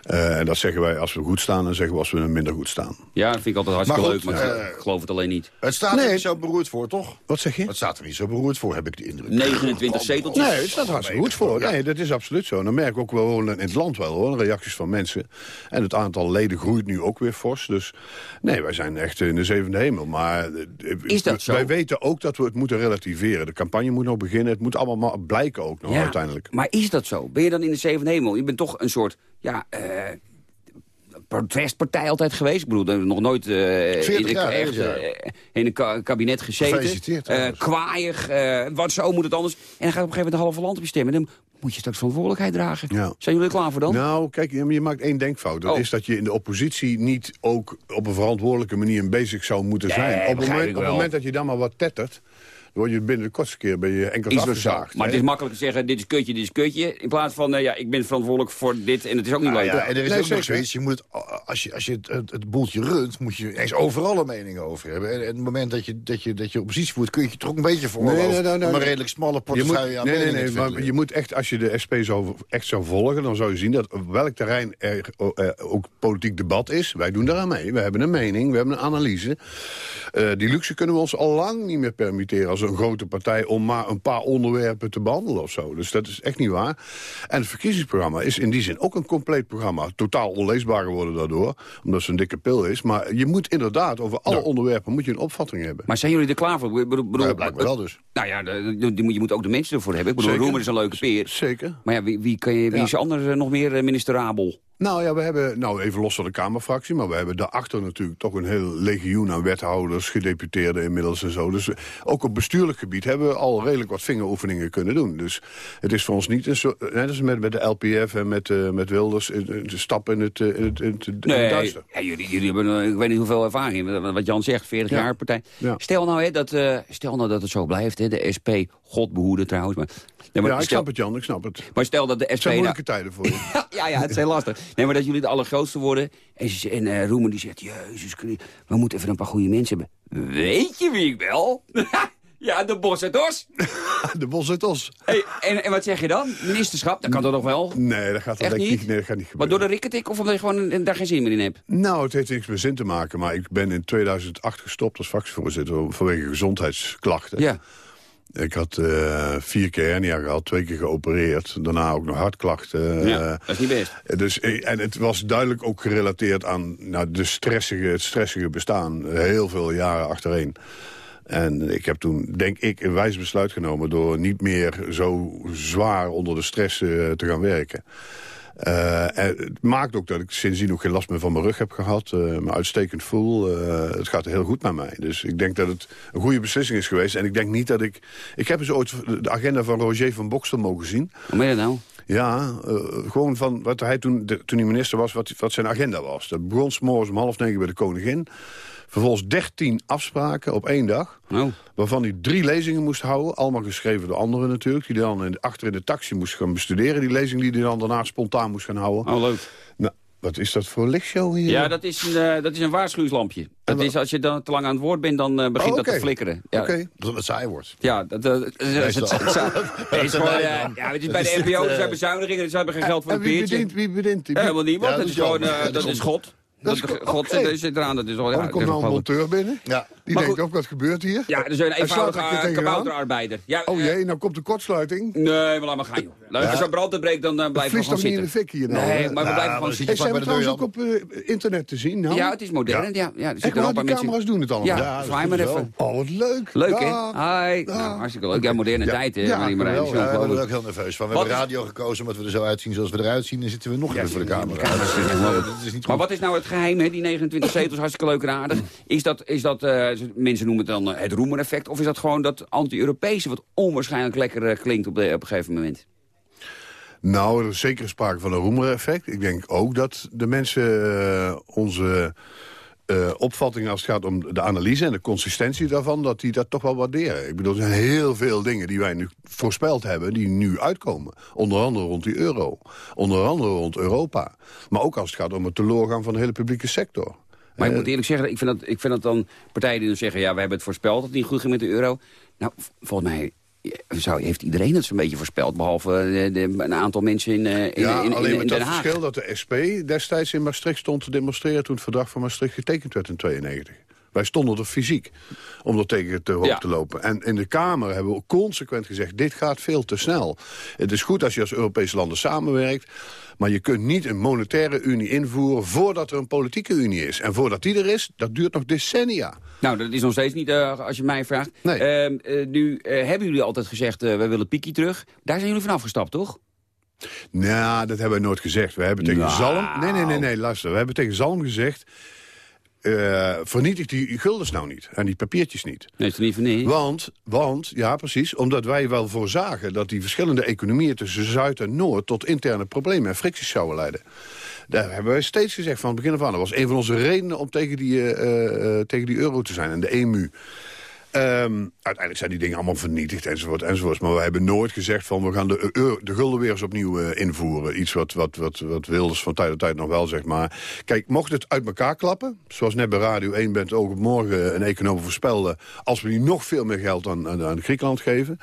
Eh, en dat zeggen wij als we goed staan en zeggen we als we minder goed staan. Ja, dat vind ik altijd hartstikke Maar leuk, maar eh, ik geloof het alleen niet. Het staat er niet zo beroerd voor, toch? Wat zeg je? Het staat er niet zo beroerd voor, heb ik de indruk. 29 zeteltjes. Nee, het staat hartstikke goed voor. Nee, dat is absoluut zo. En dan merk ik ook wel in het land wel hoor, reacties van mensen. En het aantal leden groeit nu ook weer fors. Dus nee, wij zijn echt in de zevende hemel. Maar eh, Is dat zo? wij weten ook dat we het moeten relativeren. De campagne moet nog beginnen. Het moet allemaal maar blijken ook nog Ja, uiteindelijk. Maar is dat zo? Ben je dan in de zevende hemel? Je bent toch een soort, ja, eh protestpartij altijd geweest. Ik bedoel, nog nooit eh, in, 40 een, jaar, echt, ja. in een ka- kabinet gezeten. Trouwens. kwaaiig, wat zo moet het anders. En dan gaat op een gegeven moment de halve land op je stemmen. Dan moet je straks verantwoordelijkheid dragen. Ja. Zijn jullie er klaar voor dan? Nou, kijk, je maakt één denkfout. Dat Oh. is dat je in de oppositie niet ook op een verantwoordelijke manier bezig zou moeten Nee, zijn. Op het, moment, op het moment dat je dan maar wat tettert... word je binnen de kortste keer ben je enkel afgezaagd. Maar het is makkelijk te zeggen, dit is kutje, dit is kutje. In plaats van, eh, ja, ik ben verantwoordelijk voor dit en het is ook niet leuk. Ja, en er is Nee, ook zeker. nog zoiets, je moet, als je, als je het, het, het boeltje runt, moet je eens overal een mening over hebben. En, en op het moment dat je, dat, je, dat je oppositie voert, kun je je toch ook een beetje voor Nee, nee, nee, nee, om een redelijk smalle moet, portefeuille aan nee, nee, meningen nee, te maar je moet echt, als je de SP zo, echt zou volgen... dan zou je zien dat op welk terrein er eh, ook politiek debat is. Wij doen daaraan mee. We hebben een mening, we hebben een analyse. Eh, die luxe kunnen we ons al lang niet meer permitteren... als een grote partij om maar een paar onderwerpen te behandelen of zo. Dus dat is echt niet waar. En het verkiezingsprogramma is in die zin ook een compleet programma. Totaal onleesbaar geworden daardoor, omdat het een dikke pil is. Maar je moet inderdaad over alle onderwerpen moet je een opvatting hebben. Maar zijn jullie er klaar voor? Ik bedoel, bedoel- Ja, blijkbaar wel dus. Nou ja, je moet ook de mensen ervoor hebben. Ik bedoel. Roemer is een leuke peer. Zeker. Maar ja, wie, wie, kan je, wie is er anders eh, nog meer eh, ministerabel? Nou ja, we hebben, nou even los van de Kamerfractie... maar we hebben daarachter natuurlijk toch een heel legioen aan wethouders... gedeputeerden inmiddels en zo. Dus eh, ook op bestuurlijk gebied hebben we al redelijk wat vingeroefeningen kunnen doen. Dus het is voor ons niet een soort... Net als met, met de LPF en met, eh, met Wilders... eh, de stap in het, eh, in het, in het, in het Nee, ja, jullie, jullie hebben, eh, ik weet niet hoeveel ervaring. Wat- Jan zegt, 40 Ja. jaar partij. Ja. Stel, nou, hè, dat, eh, stel nou dat het zo blijft, hè, de SP, God behoede trouwens. Maar, nee, maar, Ja, ik stel, snap het, Jan, ik snap het. maar stel dat de Het SP... zijn nou- moeilijke tijden voor je. Ja, ja, ja, het is heel lastig. Nee, maar dat jullie de allergrootste worden. En, en eh, Roemer die zegt, Jezus Christus, we moeten even een paar goede mensen hebben. Weet je wie ik wel? ja, de Bossetos. De bos zit os. Hey, en, en wat zeg je dan? Ministerschap, dat kan toch nog wel? Nee, dat gaat, ik niet? niet, nee, dat gaat niet Maar gebeuren. door de rikketik of omdat je gewoon eh, daar geen zin meer in hebt? Nou, het heeft niks met zin te maken. Maar ik ben in 2008 gestopt als fractievoorzitter vanwege gezondheidsklachten. Ja. Ik had eh, vier keer hernia gehad, twee keer geopereerd. Daarna ook nog hartklachten. ja, eh, dat is niet best. dus, eh, en het was duidelijk ook gerelateerd aan nou, de stressige, het stressige bestaan. Heel veel jaren achtereen. En ik heb toen, denk ik, een wijs besluit genomen... door niet meer zo zwaar onder de stress te gaan werken. Eh, het maakt ook dat ik sindsdien ook geen last meer van mijn rug heb gehad. eh, me uitstekend voel. Eh, het gaat heel goed met mij. Dus ik denk dat het een goede beslissing is geweest. En ik denk niet dat ik... Ik heb eens ooit de agenda van Roger van Bokstel mogen zien. Hoe ben je nou? Ja, gewoon van wat hij toen, de- toen hij minister was, wat, wat zijn agenda was. Dat begon 's morgens om half negen bij de koningin. Vervolgens 13 afspraken op één dag. Oh. Waarvan hij drie lezingen moest houden. Allemaal geschreven door anderen natuurlijk. Die dan in, achter in de taxi moest gaan bestuderen. Die lezing die hij dan daarna spontaan moest gaan houden. Oh, leuk. Nou, wat is dat voor lichtshow hier? Ja, dat is een, eh, dat is een waarschuwingslampje. Dat is, als je dan te lang aan het woord bent, dan eh, begint Oh, dat te flikkeren. Ja, Oké. Dat het saai wordt. ja dat, dat, dat, dat, Meestal. dat- dat- dat- dat is gewoon, eh, ja, het is bij de NPO, ze zijn bezuinigingen, ze hebben geen geld voor En een wie bedient, wie bedient die? Helemaal niemand, Ja, dat is is gewoon, eh, dat is is God. Dat Dat is God, oké. zit, eraan, dat is wel... Oh, Ja, er komt nou een monteur binnen. Ja. Die Maar denkt ook, wat gebeurt hier? Ja, is een er eenvoudige kabouterarbeider. Ja, Oh eh, jee, nou komt de kortsluiting. Nee, maar laat maar gaan, joh. Als er brand uitbreekt, dan eh, blijven we vliegt gewoon toch niet in zitten. de fik hier nou? Nee, maar we Nou, blijven gewoon dan zitten. zijn we de trouwens ook op eh, internet te zien? Nou? Ja, het is modern. Ja, ja, er zitten mensen... camera's doen het allemaal. Ja, zwaai maar even. Oh, wat leuk. Leuk, hè? Hi. Nou, hartstikke leuk. Ja, moderne Ja. tijd, hè, Ja, we worden er ook heel nerveus van. We hebben radio gekozen omdat we er zo uitzien zoals we eruit zien. Dan zitten we nog even voor de camera. Maar wat is nou het geheim, hè? die 29 zetels, hartstikke leuk en aardig. Is dat, is dat eh, mensen noemen het dan eh, het roemer-effect... of is dat gewoon dat anti-Europese wat onwaarschijnlijk lekker eh, klinkt op, een gegeven moment? Nou, er is zeker sprake van een roemer-effect. Ik denk ook dat de mensen eh, onze eh, opvatting als het gaat om de analyse en de consistentie daarvan, dat die dat toch wel waarderen. Ik bedoel, er zijn heel veel dingen die wij nu voorspeld hebben, die nu uitkomen. Onder andere rond die euro. Onder andere rond Europa. Maar ook als het gaat om het teloorgaan van de hele publieke sector. Maar ik Eh, moet eerlijk zeggen, ik vind, dat, ik vind dat dan partijen die dan zeggen... ja, we hebben het voorspeld dat het niet goed ging met de euro. Nou, volgens mij zou, heeft iedereen het zo'n beetje voorspeld... behalve eh, de, de- een aantal mensen in, eh, in, ja, in, in, alleen in met Den dat Haag. verschil dat de SP destijds in Maastricht stond te demonstreren... toen het verdrag van Maastricht getekend werd in 92. Wij stonden er fysiek om er tegen te hoog Ja. te lopen. En in de Kamer hebben we consequent gezegd... dit gaat veel te snel. Het is goed als je als Europese landen samenwerkt... maar je kunt niet een monetaire unie invoeren... voordat er een politieke unie is. En voordat die er is, dat duurt nog decennia. Nou, dat is nog steeds niet, eh, als je mij vraagt. Nee. Ehm, eh, nu eh, hebben jullie altijd gezegd, we willen Piekie terug. Daar zijn jullie van afgestapt, toch? Nou, dat hebben wij nooit gezegd. We hebben tegen Nou. Zalm... Nee, nee, nee, nee, luister. We hebben tegen Zalm gezegd... eh vernietig die guldens nou niet. En die papiertjes niet. Nee, is er niet nee. Want, want, ja precies, omdat wij wel voorzagen... dat die verschillende economieën tussen Zuid en Noord... tot interne problemen en fricties zouden leiden. Daar hebben wij steeds gezegd van het begin af aan. Dat was een van onze redenen om tegen die, eh, eh, tegen die euro te zijn en de EMU. Ehm, uiteindelijk zijn die dingen allemaal vernietigd enzovoort enzovoort. Maar we hebben nooit gezegd van we gaan de, euro- de gulden weer eens opnieuw eh, invoeren. Iets wat, wat, wat, wat Wilders van tijd tot tijd nog wel zegt. Maar kijk, mocht het uit elkaar klappen... zoals net bij Radio 1 bent ook op morgen een econoom voorspelde... als we nu nog veel meer geld aan, aan, aan Griekenland geven...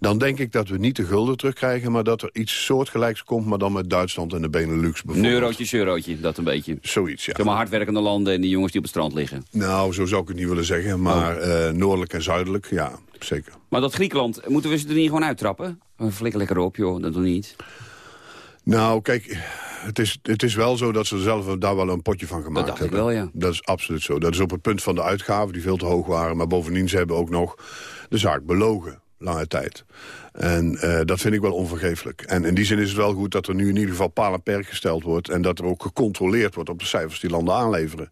dan denk ik dat we niet de gulden terugkrijgen... maar dat er iets soortgelijks komt, maar dan met Duitsland en de Benelux Een bijvoorbeeld. eurotje, eurotje, dat een beetje. Zoiets, ja. Zeg maar hardwerkende landen en die jongens die op het strand liggen. Nou, zo zou ik het niet willen zeggen. Maar eh, noordelijk en zuidelijk, ja, zeker. Maar dat Griekenland, moeten we ze er niet gewoon uittrappen? We flikken lekker op, joh, dat doe niet. Nou, kijk, het is, het is wel zo dat ze zelf daar wel een potje van gemaakt dacht ik hebben. wel, ja. Dat is absoluut zo. Dat is op het punt van de uitgaven die veel te hoog waren. Maar bovendien, ze hebben ook nog de zaak belogen. lange tijd. En eh, dat vind ik wel onvergeeflijk. En in die zin is het wel goed dat er nu in ieder geval paal en perk gesteld wordt... en dat er ook gecontroleerd wordt op de cijfers die landen aanleveren.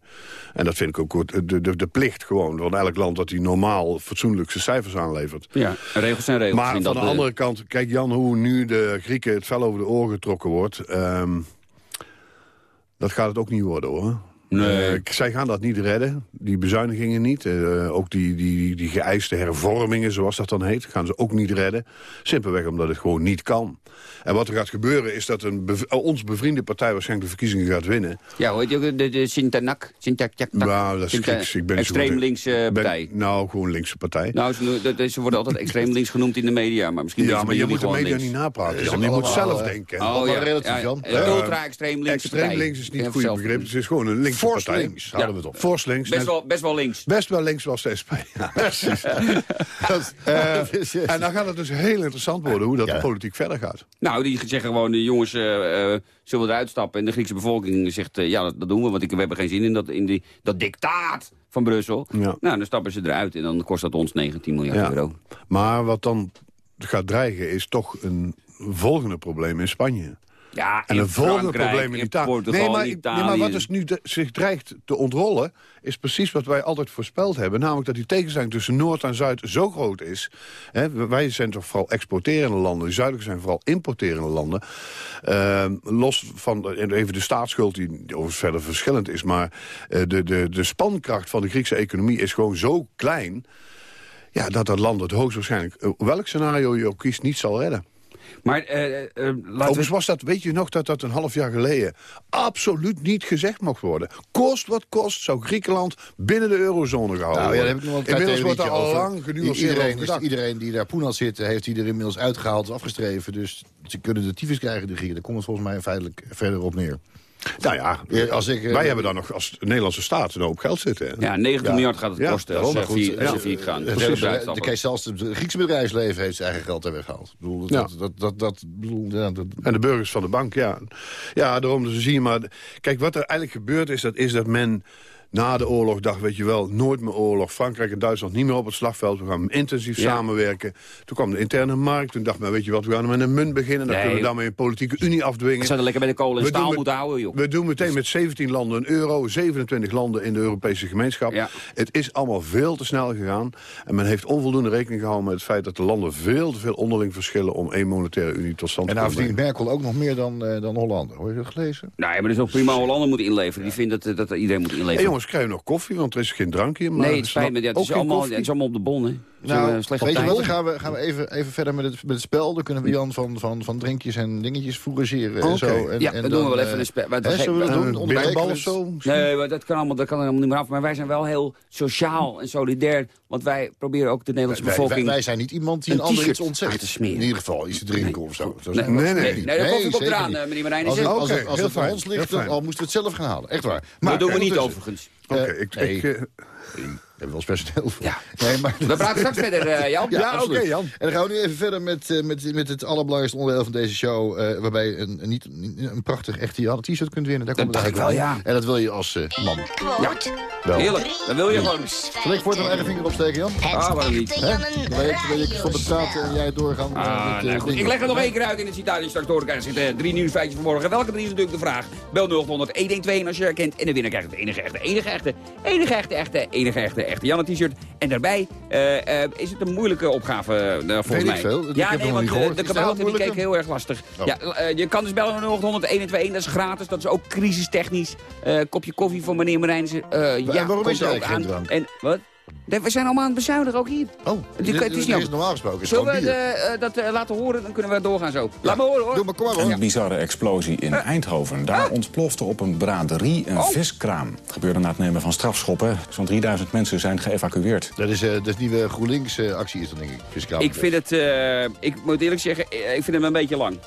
En dat vind ik ook goed. De, de, de plicht gewoon van elk land dat hij normaal fatsoenlijk zijn cijfers aanlevert. Ja, regels zijn regels. Maar van de andere kant, kijk Jan, hoe nu de Grieken het vel over de oren getrokken wordt... ehm, dat gaat het ook niet worden, hoor. Nee. Eh, zij gaan dat niet redden, die bezuinigingen niet. Eh, ook die, die, die geëiste hervormingen, zoals dat dan heet, gaan ze ook niet redden. Simpelweg omdat het gewoon niet kan. En wat er gaat gebeuren is dat een bev- ons bevriende partij waarschijnlijk de verkiezingen gaat winnen. Ja, hoe heet die ook? De, de Sintanak? Sintak, Nou, dat is Sinta- Grieks. Ik ben niet zo goed Extreem in- linkse ben- partij. nou, gewoon linkse partij. Nou, ze, ze worden altijd extreem links genoemd in de media, maar misschien ja, maar je moet de media niet links. napraten. Jan. Je moet zelf eh, denken. Oh ja, relatief, ja, Jan. een Eh, ultra-extreem Extreem partij. links is niet het goede begrip. Het is gewoon een linkse Force partij. links, houden we het op. Force links. Best net- wel, best wel links. Best wel links was de SP. Ja, precies. En dan gaat het dus heel interessant worden hoe dat Ja. de politiek verder gaat. Nou, die zeggen gewoon, de jongens eh, eh, zullen we eruit stappen. En de Griekse bevolking zegt, eh, ja, dat, dat doen we. Want ik, we hebben geen zin in dat, in die, dat dictaat van Brussel. Ja. Nou, dan stappen ze eruit en dan kost dat ons 19 miljard Ja. euro. Maar wat dan gaat dreigen is toch een volgende probleem in Spanje. Ja, En een volgende probleem in Italië. Portugal, nee, maar, in ik- Italië. nee, maar wat dus nu de- zich dreigt te ontrollen... is precies wat wij altijd voorspeld hebben. Namelijk dat die tegenstelling tussen Noord en Zuid zo groot is. Hè, wij zijn toch vooral exporterende landen. Die zuidelijke zijn vooral importerende landen. Ehm, los van de- en even de staatsschuld, die overigens verder verschillend is... maar eh, de, de, de spankracht van de Griekse economie is gewoon zo klein... Ja, dat dat land het hoogstwaarschijnlijk, eh, welk scenario je ook kiest, niet zal redden. Maar eh, eh, laten Overigens we... was dat, weet je nog, dat dat een half jaar geleden absoluut niet gezegd mocht worden. Kost wat kost, zou Griekenland binnen de eurozone gehouden Nou ja, heb ik nog Inmiddels wordt er al over. lang genuanceerd iedereen, is, iedereen die daar poen had zitten, heeft hij er inmiddels uitgehaald, afgestreven. Dus ze kunnen de tyfus krijgen, de Grieken. Daar komt het volgens mij feitelijk verder op neer. Nou ja, als ik, eh, wij hebben dan nog als Nederlandse staat een hoop geld zitten. hè. Ja, 90 Ja. miljard gaat het Ja, kosten als, ze goed, als ja. gaan. De, zelfs het Griekse bedrijfsleven heeft zijn eigen geld er weggehaald. Ik bedoel, dat, Ja. dat, dat, dat, dat, bedoel, ja, dat- En de burgers van de bank, ja. Ja, daarom dus zie je maar... Kijk, wat er eigenlijk gebeurd is, dat is dat men na de oorlog dacht, weet je wel, nooit meer oorlog. Frankrijk en Duitsland niet meer op het slagveld. We gaan intensief Ja. samenwerken. Toen kwam de interne markt. Toen dacht men, weet je wat, we gaan met een munt beginnen. Dan Nee. kunnen we daarmee een politieke unie afdwingen. Ze zouden lekker bij de kolen en We staal moeten houden, joh. We doen meteen met 17 landen een euro, 27 landen in de Europese gemeenschap. Ja. Het is allemaal veel te snel gegaan. En men heeft onvoldoende rekening gehouden met het feit dat de landen veel te veel onderling verschillen om één monetaire unie tot stand te En nou brengen. verdient Merkel ook nog meer dan, eh, dan Hollande. Hoor je dat gelezen? Nee, maar dat is ook prima. Hollanden moet inleveren. Die vindt dat, dat iedereen moet inleveren. Hey jongens, krijg je nog koffie? Want er is geen drank hier. Maar nee, het spijt me. Ja, het, is allemaal, het is allemaal op de bon, hè. Nou, slecht weet je wat, dan gaan we, gaan we even, even verder met het, met het spel. Dan kunnen we Jan van, van, van drinkjes en dingetjes fourageren en Oké. zo. En, Ja, en dan doen we wel eh, even een spel. Maar hè, dat zullen we dat Een doen? We of zo? Nee, maar dat kan, allemaal, dat kan helemaal niet meer af. Maar wij zijn wel heel sociaal en solidair. Want wij proberen ook de Nederlandse Wij, wij, bevolking... wij zijn niet iemand die een een ander t-shirt iets ontzegt. aan te smeren. In ieder geval iets te drinken of zo. Nee, nee, nee. nee, koffie komt zeker eraan, eh, meneer Marijn. Als, als, Oké, het, als het van fijn, ons ligt, dan al moesten we het zelf gaan halen. Echt waar. dat doen we niet overigens. Oké, Eh, ik, hebben we wel eens personeel voor. Ja. Nee, maar, We praten straks verder, eh, Jan. Ja, Ja, oké, Jan. En dan gaan we nu even verder met, eh, met, met het allerbelangrijkste onderdeel van deze show. eh, waarbij je een, een, niet, een prachtig echte Jan t-shirt kunt winnen. Daar komt het dacht ik eigenlijk wel, aan. En dat wil je als eh, man. Ja, Wel. heerlijk. Dan wil je gewoon... Zal ik voor mijn eigen vinger opsteken, Jan? Ah, waarom niet? Ik, het praten en jij doorgaan Ah, met nou goed. Ik leg het nog één keer uit in het citaat. Je straks door krijgt zitten drie nieuwsfeitjes vanmorgen. Welke drie is natuurlijk de vraag? Bel 0800 112 als je herkent. En de winnaar krijgt het enige echte, enige echte, enige echte, echte, enige echte, echte Janne t-shirt. En daarbij eh, eh, is het een moeilijke opgave eh, volgens mij. veel. Ja, nee, want de kabouter die keek heel erg lastig. Oh. Ja, je kan dus bellen naar 0800 112 dat is gratis. Dat is ook crisistechnisch. Kopje koffie voor meneer Marijnse. Eh ja, waarom is ook geen aan. drank? En wat? Nee, We zijn allemaal aan het bezuinigen, ook hier. Oh, Het- dit- het is niet is normaal gesproken. Het is Zullen we eh, eh, dat eh, laten horen? Dan kunnen we doorgaan zo. Laat me horen hoor. Doe maar, kom maar hoor. Een bizarre explosie in Eindhoven. Daar ontplofte op een braderie een Oh. viskraam. Het gebeurde na het nemen van strafschoppen. Zo'n 3000 mensen zijn geëvacueerd. Dat is, eh dat is nieuwe GroenLinks eh, actie is dat denk ik. Fiscaal Ik vind het, eh, ik moet eerlijk zeggen, eh, ik vind hem een beetje lang.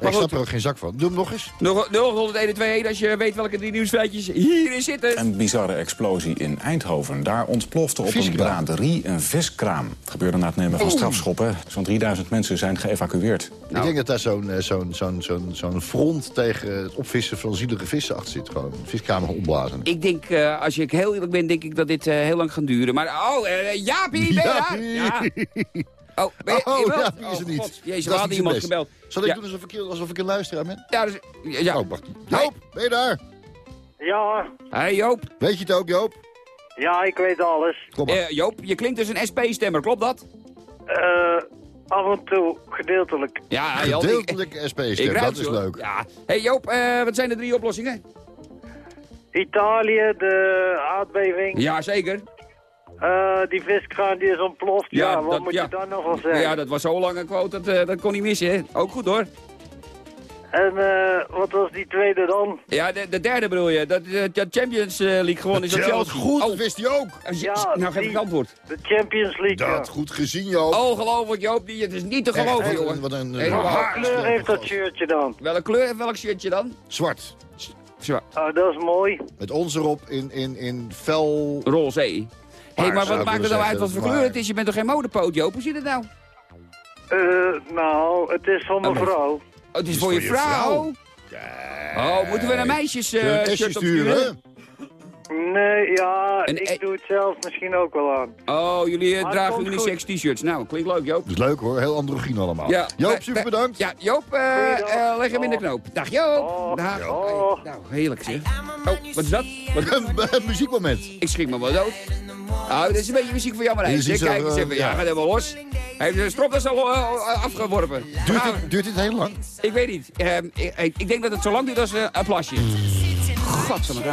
Ik snap er ook geen zak van. Doe hem nog eens. Nog 0121 als je weet welke drie nieuwsfeitjes hierin zitten. Een bizarre explosie in Eindhoven. Daar ontplofte op een Viskraam. braderie een viskraam. Het gebeurde na het nemen van strafschoppen. Zo'n 3000 mensen zijn geëvacueerd. Ik denk dat daar zo'n eh, zo'n zo'n zo'n zo'n front tegen het opvissen van zielige vissen achter zit. Gewoon viskamer opblazen. Ik denk, eh, als ik heel eerlijk ben, denk ik dat dit eh, heel lang gaat duren. Maar, oh, eh, Jaapie, ben je daar? Ja. Oh, ben je, Oh, ja, wie is er Oh, niet? God, Jezus, we is hadden iemand best. gebeld. Zal ik Ja. doen alsof ik, alsof ik een luisteraar ben? Ja, dus, ja. Oh, wacht. Joop, ben je daar? Ja, Hey Joop. Weet je het ook, Joop? ja, ik weet alles. Kom maar. Eh, Joop, je klinkt dus een SP-stemmer, klopt dat? Eh, af en toe, gedeeltelijk. Ja, Gedeeltelijk ik SP-stem, ruik dat is leuk. Ja. Hey Joop, eh, wat zijn de drie oplossingen? Italië, de aardbeving. Ja, zeker. Eh, die viskraan die is ontploft. Ja, Ja, wat dat- moet ja. je dan nog wel zeggen? Ja, dat was zo lang een quote, dat, eh, dat kon niet missen, hè? Ook goed, hoor. En eh, wat was die tweede dan? Ja, de, de derde bedoel je. Dat de, de Champions League gewonnen is op Chelsea, Chelsea. goed, Oh, dat wist hij ook. Ja, nou geef ik antwoord. De Champions League, Dat, ja. goed gezien, Joop. Ongelooflijk, Joop. Die, het is niet te Echt, geloven, wat een- jongen. Wat een kleur heeft dat shirtje dan? Welke kleur en welk shirtje dan? Zwart. Zo, Oh, dat is mooi. Met ons erop in, in, in fel... roze. Hé, hey, maar wat maakt het nou uit wat voor kleur het is? Je bent toch geen modepoot, Joop? Hoe zit het nou? Eh, nou, het is van mijn Oh, nee. vrouw. Oh, het is voor je vrouw? Oh, moeten we naar meisjes eh S'je shirt sturen? Nee, ja, En- ik eh, doe het zelf misschien ook wel aan. Oh, jullie eh, Maar dragen komt unisex t-shirts. Nou, klinkt leuk, Joop. Dat is leuk hoor, heel androgyn allemaal. Ja, Joop, wij- super wij- bedankt. Ja, Joop, eh, eh, leg hem in de knoop. Dag Joop. Oh, Dag. oh. Nou, heerlijk zeg. Oh, wat is dat? Wat, Een muziekmoment. ik schrik me wel dood. Nou, dit is een beetje muziek voor jammer Dit eens. is iets Kijk eens eh, even. Ja, ja. gaat helemaal los. Hij heeft de stropdas al afgeworpen. Duurt Nou, dit, duurt dit heel lang? Ik weet niet. Ehm, ik, ik- denk dat het zo lang duurt als een plasje. Godverdomme.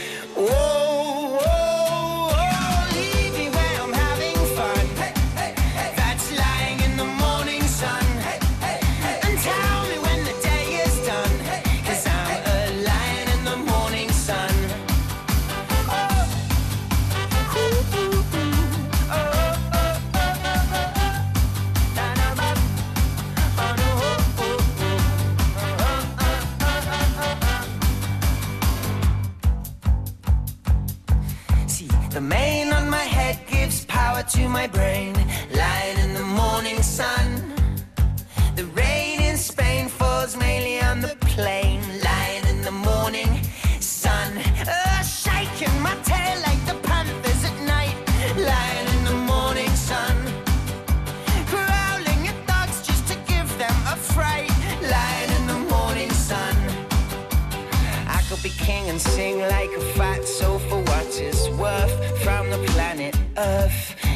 My brain. Lying in the morning sun. The rain in Spain falls mainly on the plain. Lying in the morning sun. Uh, shaking my tail like the panthers at night. Lying in the morning sun. Growling at dogs just to give them a fright. Lying in the morning sun. I could be king and sing like a fat for what it's worth from the planet Earth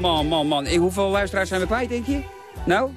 Man, man, man, Hoeveel luisteraars zijn we kwijt, denk je? Nou,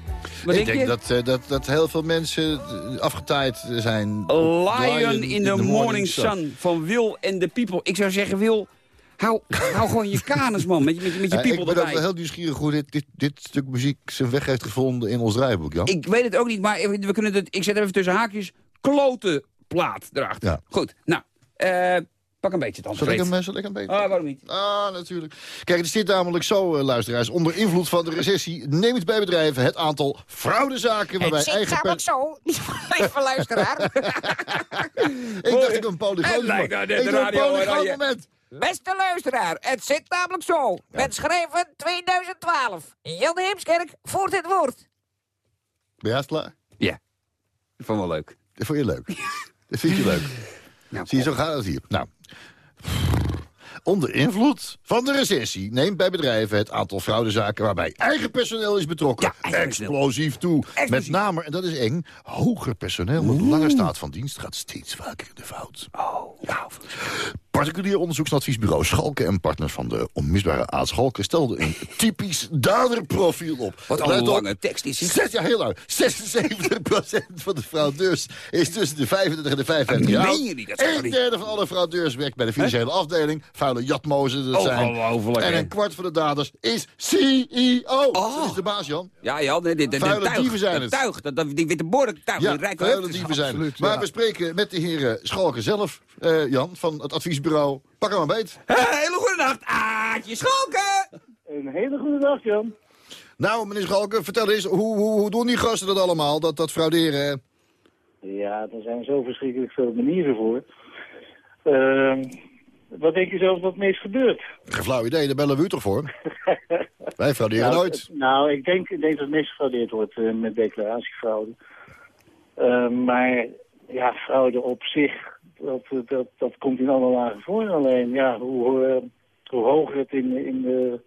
wat ik denk, dat, eh, dat, dat heel veel mensen afgetaaid zijn. Lion in the Morning Sun van Wil en the People. Ik zou zeggen, Wil, hou, hou gewoon je kanus, man, met, je- met, je- je Ja, ik people ben erbij. wel heel nieuwsgierig hoe dit, dit, dit stuk muziek zijn weg heeft gevonden in ons draaiboek, Jan. Ik weet het ook niet, maar we kunnen het, ik zet er even tussen haakjes, klote plaat erachter. Ja. Goed, nou, eh, pak een beetje dan. Zal ik hem, eh, zal ik hem beter? Ah, waarom niet? Ah, natuurlijk. Kijk, het zit namelijk zo, eh, luisteraars. Onder invloed van de recessie neemt bij bedrijven het aantal fraudezaken... waarbij Het zit eigen namelijk zo, lieve luisteraar. Ik dacht ik een polygoon. Nou Ik een polygoon moment. Beste luisteraar, het zit namelijk zo. Met schrijven 2012. Jan Heemskerk voert het woord. Ben je haast klaar? Ja, ik vond wel leuk. Dat vond je leuk. Dat vind je leuk. Nou, Zie je, zo gaat het hier. Nou. Onder invloed van de recessie neemt bij bedrijven het aantal fraudezaken waarbij eigen personeel is betrokken Ja, eigen personeel. explosief toe. Explosief. Met name, en dat is eng, hoger personeel met lange staat van dienst gaat steeds vaker in de fout. Oh. Particulier onderzoeksadviesbureau Schalke en partners van de onmisbare Aad Schalke stelden een typisch daderprofiel op. Wat een Let op, lange tekst is dit. Zes, ja, heel lang. 76% van de fraudeurs is tussen de 25 en de 55 jaar meen je niet? Dat Een niet- derde van alle fraudeurs werkt bij de financiële afdeling. Vuile jatmozen dat zijn. Ongelooflijk, En hè? een kwart van de daders is CEO. Dat is de baas, Jan. Ja, ja, dit, dit, dit, Vuile tuig, dieven zijn het. tuig, dat, dat, die witte borden tuig, Ja, die vuile dieven zijn het. Maar ja. we spreken met de heren Schalke zelf, eh, Jan, van het adviesbureau. Pak hem maar beet. Hele goede nacht, Aadje Schalken! Een hele goede dag, Jan. Nou, meneer Schalke, vertel eens, hoe, hoe, hoe doen die gasten dat allemaal, dat, dat frauderen? hè? Ja, er zijn zo verschrikkelijk veel manieren voor. Ehm, wat denk je zelf wat het meest gebeurt? Geen flauw idee, daar bellen we u toch voor? Wij frauderen nou, nooit. Nou, ik denk, ik denk dat het meest gefraudeerd wordt eh, met declaratiefraude. Eh, maar ja, fraude op zich, dat, dat, dat komt in alle lagen voor. Alleen, ja, hoe, eh, hoe hoger het in, in de...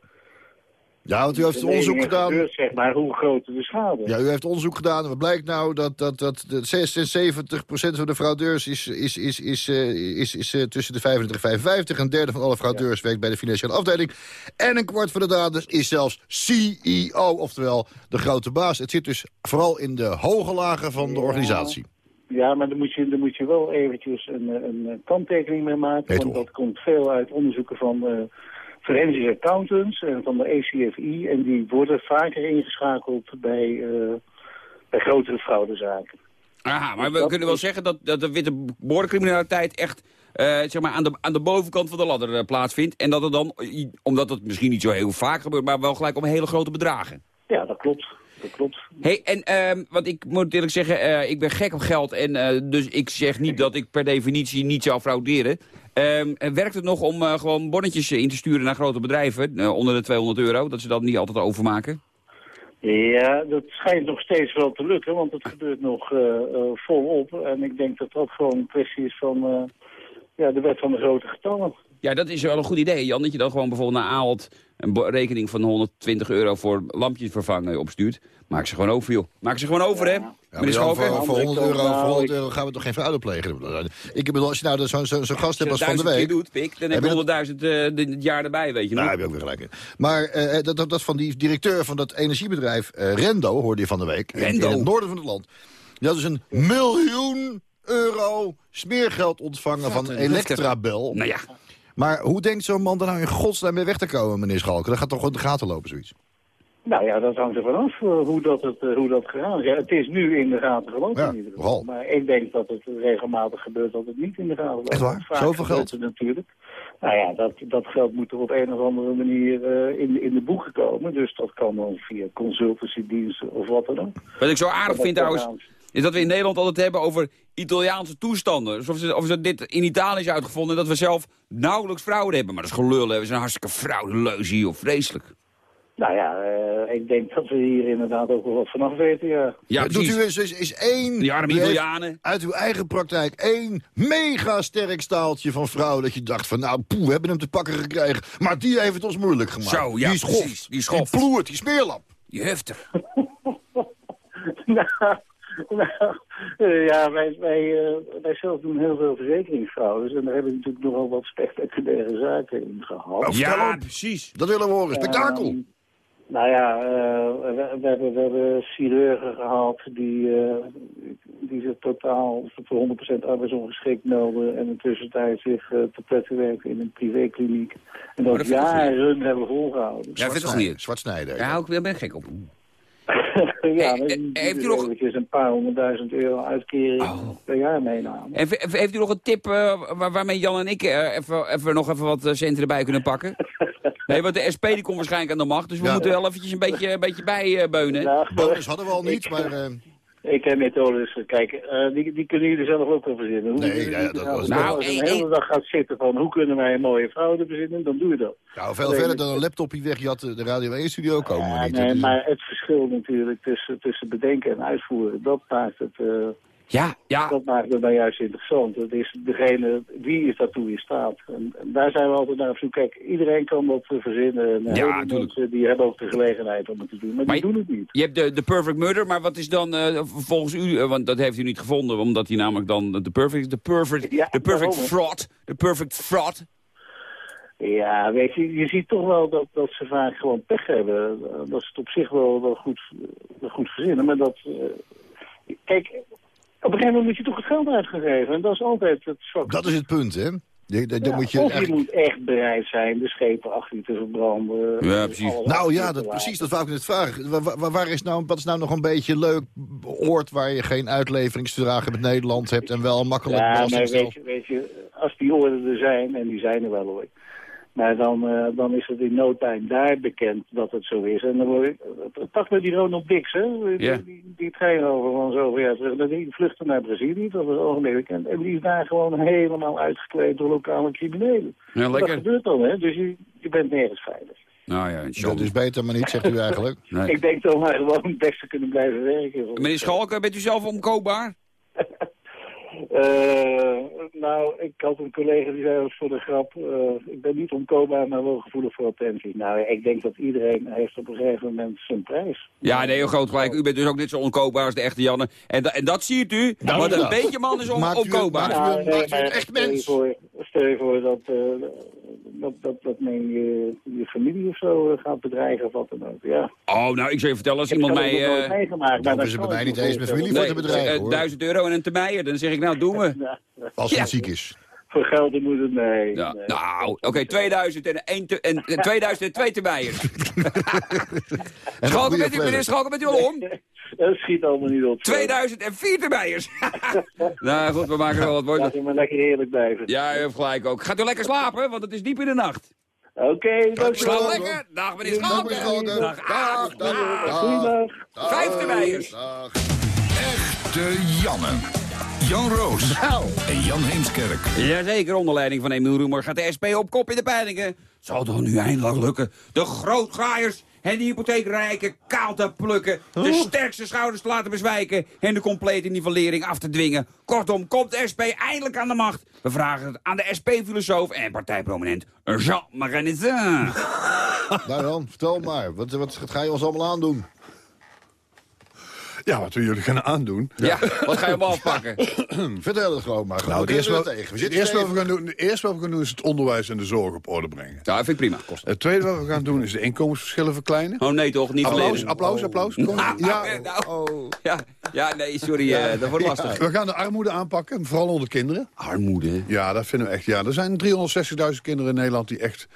Ja, want u heeft de onderzoek gedaan. Gebeurt, zeg maar, hoe groter de schade. Ja, u heeft onderzoek gedaan en wat blijkt nou dat, dat, dat, dat 76% van de fraudeurs is, is, is, is, eh, is, is, eh, tussen de 25 en 55. Een derde van alle fraudeurs werkt bij de financiële afdeling. En een kwart van de daders is zelfs CEO, oftewel de grote baas. Het zit dus vooral in de hoge lagen van de organisatie. Ja, maar daar moet je, daar moet je wel eventjes een, eh, een, een kanttekening mee maken. Nee, want dat komt veel uit onderzoeken van eh forensische accountants en van de ACFI. En die worden vaker ingeschakeld bij, eh, bij grotere fraudezaken. Aha, maar we Dat kunnen wel is- zeggen dat, dat de witte bordencriminaliteit echt eh, zeg maar aan, de, aan de bovenkant van de ladder eh, plaatsvindt. En dat het dan, eh, omdat het misschien niet zo heel vaak gebeurt, maar wel gelijk om hele grote bedragen. Ja, dat klopt. Dat klopt. hey, en ehm, want ik moet eerlijk zeggen, eh, ik ben gek op geld. En eh, dus ik zeg niet dat ik per definitie niet zou frauderen. Ehm, werkt het nog om eh, gewoon bonnetjes in te sturen naar grote bedrijven, onder de 200 euro, dat ze dat niet altijd overmaken? Ja, dat schijnt nog steeds wel te lukken, want het gebeurt nog volop. En ik denk dat dat gewoon een kwestie is van ja, de wet van de grote getallen. Ja, dat is wel een goed idee, Jan. Dat je dan gewoon bijvoorbeeld naar Aalt een rekening van 120 euro voor lampjes vervangen opstuurt. Maak ze gewoon over, joh. Maak ze gewoon over, hè? Ja, maar voor, voor 100 euro, Nou, voor 100 ik- euro gaan we toch geen fraude plegen? Ik bedoel, als je nou zo'n zo, zo gast hebt dat als van de week... doet, Pik, dan Heb je je 100.000 eh, dit jaar erbij, weet je nog? Nou, heb je ook weer gelijk in. Maar eh, dat, dat, dat van die directeur van dat energiebedrijf eh, Rendo, hoorde je van de week. in- Rendo? In het noorden van het land. Die had dus een miljoen euro smeergeld ontvangen van een Electrabel. Nou ja, Maar hoe denkt zo'n man daar nou in godsnaam mee weg te komen, meneer Schalken? Dat gaat toch gewoon in de gaten lopen, zoiets? Nou ja, dat hangt er vanaf eh, hoe, dat het, eh, hoe dat gegaan is. Ja, het is nu in de gaten gelopen Ja, in ieder geval. Maar ik denk dat het regelmatig gebeurt dat het niet in de gaten loopt. Echt waar? Vaak Zoveel geld? het natuurlijk. Nou ja, dat, dat geld moet er op een of andere manier eh, in, de- in de boeken komen. Dus dat kan dan via consultancydiensten of wat dan ook. wat ik zo aardig Dat vind trouwens, aan. Is dat we in Nederland altijd hebben over Italiaanse toestanden. Alsof ze, of ze dit in Italië is uitgevonden en dat we zelf nauwelijks fraude hebben. Maar dat is gelul, hè. we zijn hartstikke fraudeleus hier, of vreselijk. Nou ja, eh, ik denk dat we hier inderdaad ook wel wat vanaf weten, ja. Ja, Doet u eens, is, is één... Die arme Italianen. Uit uw eigen praktijk één mega sterk staaltje van vrouw... dat je dacht van, nou, poeh, we hebben hem te pakken gekregen. Maar die heeft het ons moeilijk gemaakt. Zo, ja, die schoft, precies, die schoft. Die ploert, die smeerlap. Je heftig. nou, nou, eh, ja, wij, wij, eh, wij zelf doen heel veel verzekeringsfraudes. En daar hebben we natuurlijk nogal wat spectaculaire zaken in gehad. Nou, Ja, op. precies. Dat willen we horen. Spektakel. Ehm, nou ja, eh, we, we hebben, we hebben chirurgen gehad die, eh, die zich totaal voor 100% arbeidsongeschikt melden... en in de tussentijd zich eh, te pletten werken in een privékliniek. En dat, Oh, dat ik jaren hebben volgehouden. Ja, vind ik toch Snijden, niet? Zwart snijden. Ja, ook, daar ben ik gek op. ja, heeft u dus nog- eventjes een paar honderdduizend euro uitkering Oh. per jaar meenamen. En heeft u nog een tip eh, waar, waarmee Jan en ik eh, even, even nog even wat eh, centen erbij kunnen pakken? Nee, want de SP die komt waarschijnlijk aan de macht, dus we Ja. moeten wel eventjes een beetje, een beetje bijbeunen. Nou, Bonus hadden we al niet, ik- maar... Ik heb methodes, kijk, eh, die, die kunnen jullie zelf ook wel verzinnen. Hoe Nee, ja, dat was- Nou, als je een hele dag gaat zitten van hoe kunnen wij een mooie fraude verzinnen, dan doe je dat. nou, veel Nee, verder dan een laptopje wegjatten, de Radio 1-studio komen we niet. nee, is- maar het verschil natuurlijk tussen, tussen bedenken en uitvoeren, dat maakt het, eh, Ja, ja. Dat maakt het nou juist interessant. Het is degene, wie is daartoe in staat? En, en daar zijn we altijd naar op zoek. Kijk, iedereen kan dat eh, verzinnen. En Ja, mensen die hebben ook de gelegenheid om het te doen. Maar, Maar die doen het niet. Je hebt de, de perfect murder, maar wat is dan eh, volgens u, eh, want dat heeft u niet gevonden, omdat hij namelijk dan de perfect, de perfect, de perfect fraud, de perfect fraud. Ja, weet je, je ziet toch wel dat, dat ze vaak gewoon pech hebben. Dat ze het op zich wel, wel, goed, wel goed verzinnen. Maar dat, kijk, op een gegeven moment moet je toch het geld uitgegeven. En dat is altijd het. Dat is het punt, hè? Je, Ja, moet je of je moet echt bereid zijn de schepen achter je te verbranden. Ja, precies. Nou ja, dat, precies, dat wou ik net vragen. Waar, is nou, wat is nou nog een beetje leuk oord waar je geen uitleveringsverdragen met Nederland hebt en wel makkelijk Ja, maar weet je, weet je, als die orden er zijn, en die zijn er wel hoor. Maar dan, eh, dan is het in no time daar bekend dat het zo is. En dan word ik, pak met die Ronald Dix, hè, die, Ja. die, die trein over van zoveel jaar terug. Die vluchtte naar Brazilië, dat was algemeen bekend. En die is daar gewoon helemaal uitgekleed door lokale criminelen. Ja, lekker. Dat gebeurt dan, hè. Dus je, je bent nergens veilig. Nou ja, Dat is beter maar niet, zegt u eigenlijk. Ik denk dat wij gewoon het beste kunnen blijven werken. Meneer Schalken, bent u zelf omkoopbaar? Eh, nou, ik had een collega die zei als voor de grap, eh, ik ben niet omkoopbaar, maar wel gevoelig voor attentie. Nou, ik denk dat iedereen heeft op een gegeven moment zijn prijs. Ja, nee, heel groot gelijk. U bent dus ook net zo onkoopbaar als de echte Janne. En, da- en dat ziet u, Nou, want een beetje man is on Maakt u- onkoopbaar. Nou, nee, maar stel je voor, stel je voor dat, eh, dat, dat, dat men je, je familie of zo eh, gaat bedreigen of wat dan ook. Ja. Oh, nou, ik zou je vertellen, als Ik heb iemand het mij... nog nooit eh, meegemaakt, maar Dan dat is het kan bij mij niet eens mijn familie nee, voor te bedreigen, eh, hoor. 1000 euro en een termeijer, dan zeg ik nou, doen we. Als Ja. het ziek is. Voor geld moet het, nee. Ja, nee. nou, oké, 2000 en, één te, en, en 2002 termeiers. Schalken, bent u, meneer Schalken, bent u al om? Dat schiet allemaal niet op. 2004 termeiers. nou goed, we maken er wel wat Laat woord. je maar lekker heerlijk blijven. Ja, u hebt gelijk ook. Gaat u lekker slapen, want het is diep in de nacht. Oké, je Slaap lekker. Dag meneer Dag. Schalken. Dag, dag, dag. Goeiedag. Vijf termeiers. Echte Janne. Jan Roos en Jan Heemskerk. Jazeker, onder leiding van Emiel Roemer gaat de SP op kop in de peilingen. Zal het nu eindelijk lukken de grootgraaiers en de hypotheekrijken kaal te plukken... de sterkste schouders te laten bezwijken... en de complete nivellering af te dwingen. Kortom, komt de SP eindelijk aan de macht? We vragen het aan de SP-filosoof en partijprominent Jean Marenizin. Dan, vertel maar. Wat, wat ga je ons allemaal aandoen? Ja, wat we jullie gaan aandoen. Ja, wat ga je allemaal afpakken? Vertel het gewoon maar. Nou, het eerste, wat, tegen. We zitten eerste wat we gaan doen, het eerste wat we gaan doen is het onderwijs en de zorg op orde brengen. Ja, vind ik prima. Kost. Het tweede wat we gaan doen is de inkomensverschillen verkleinen. Oh nee toch, niet Applaus, applaus, applaus. Kom. Ah, Ja, ah, nou, ja, ja, nee, sorry, eh, dat wordt lastig. we gaan de armoede aanpakken, vooral onder kinderen. Armoede? Ja, dat vinden we echt. Ja, er zijn 360.000 kinderen in Nederland die echt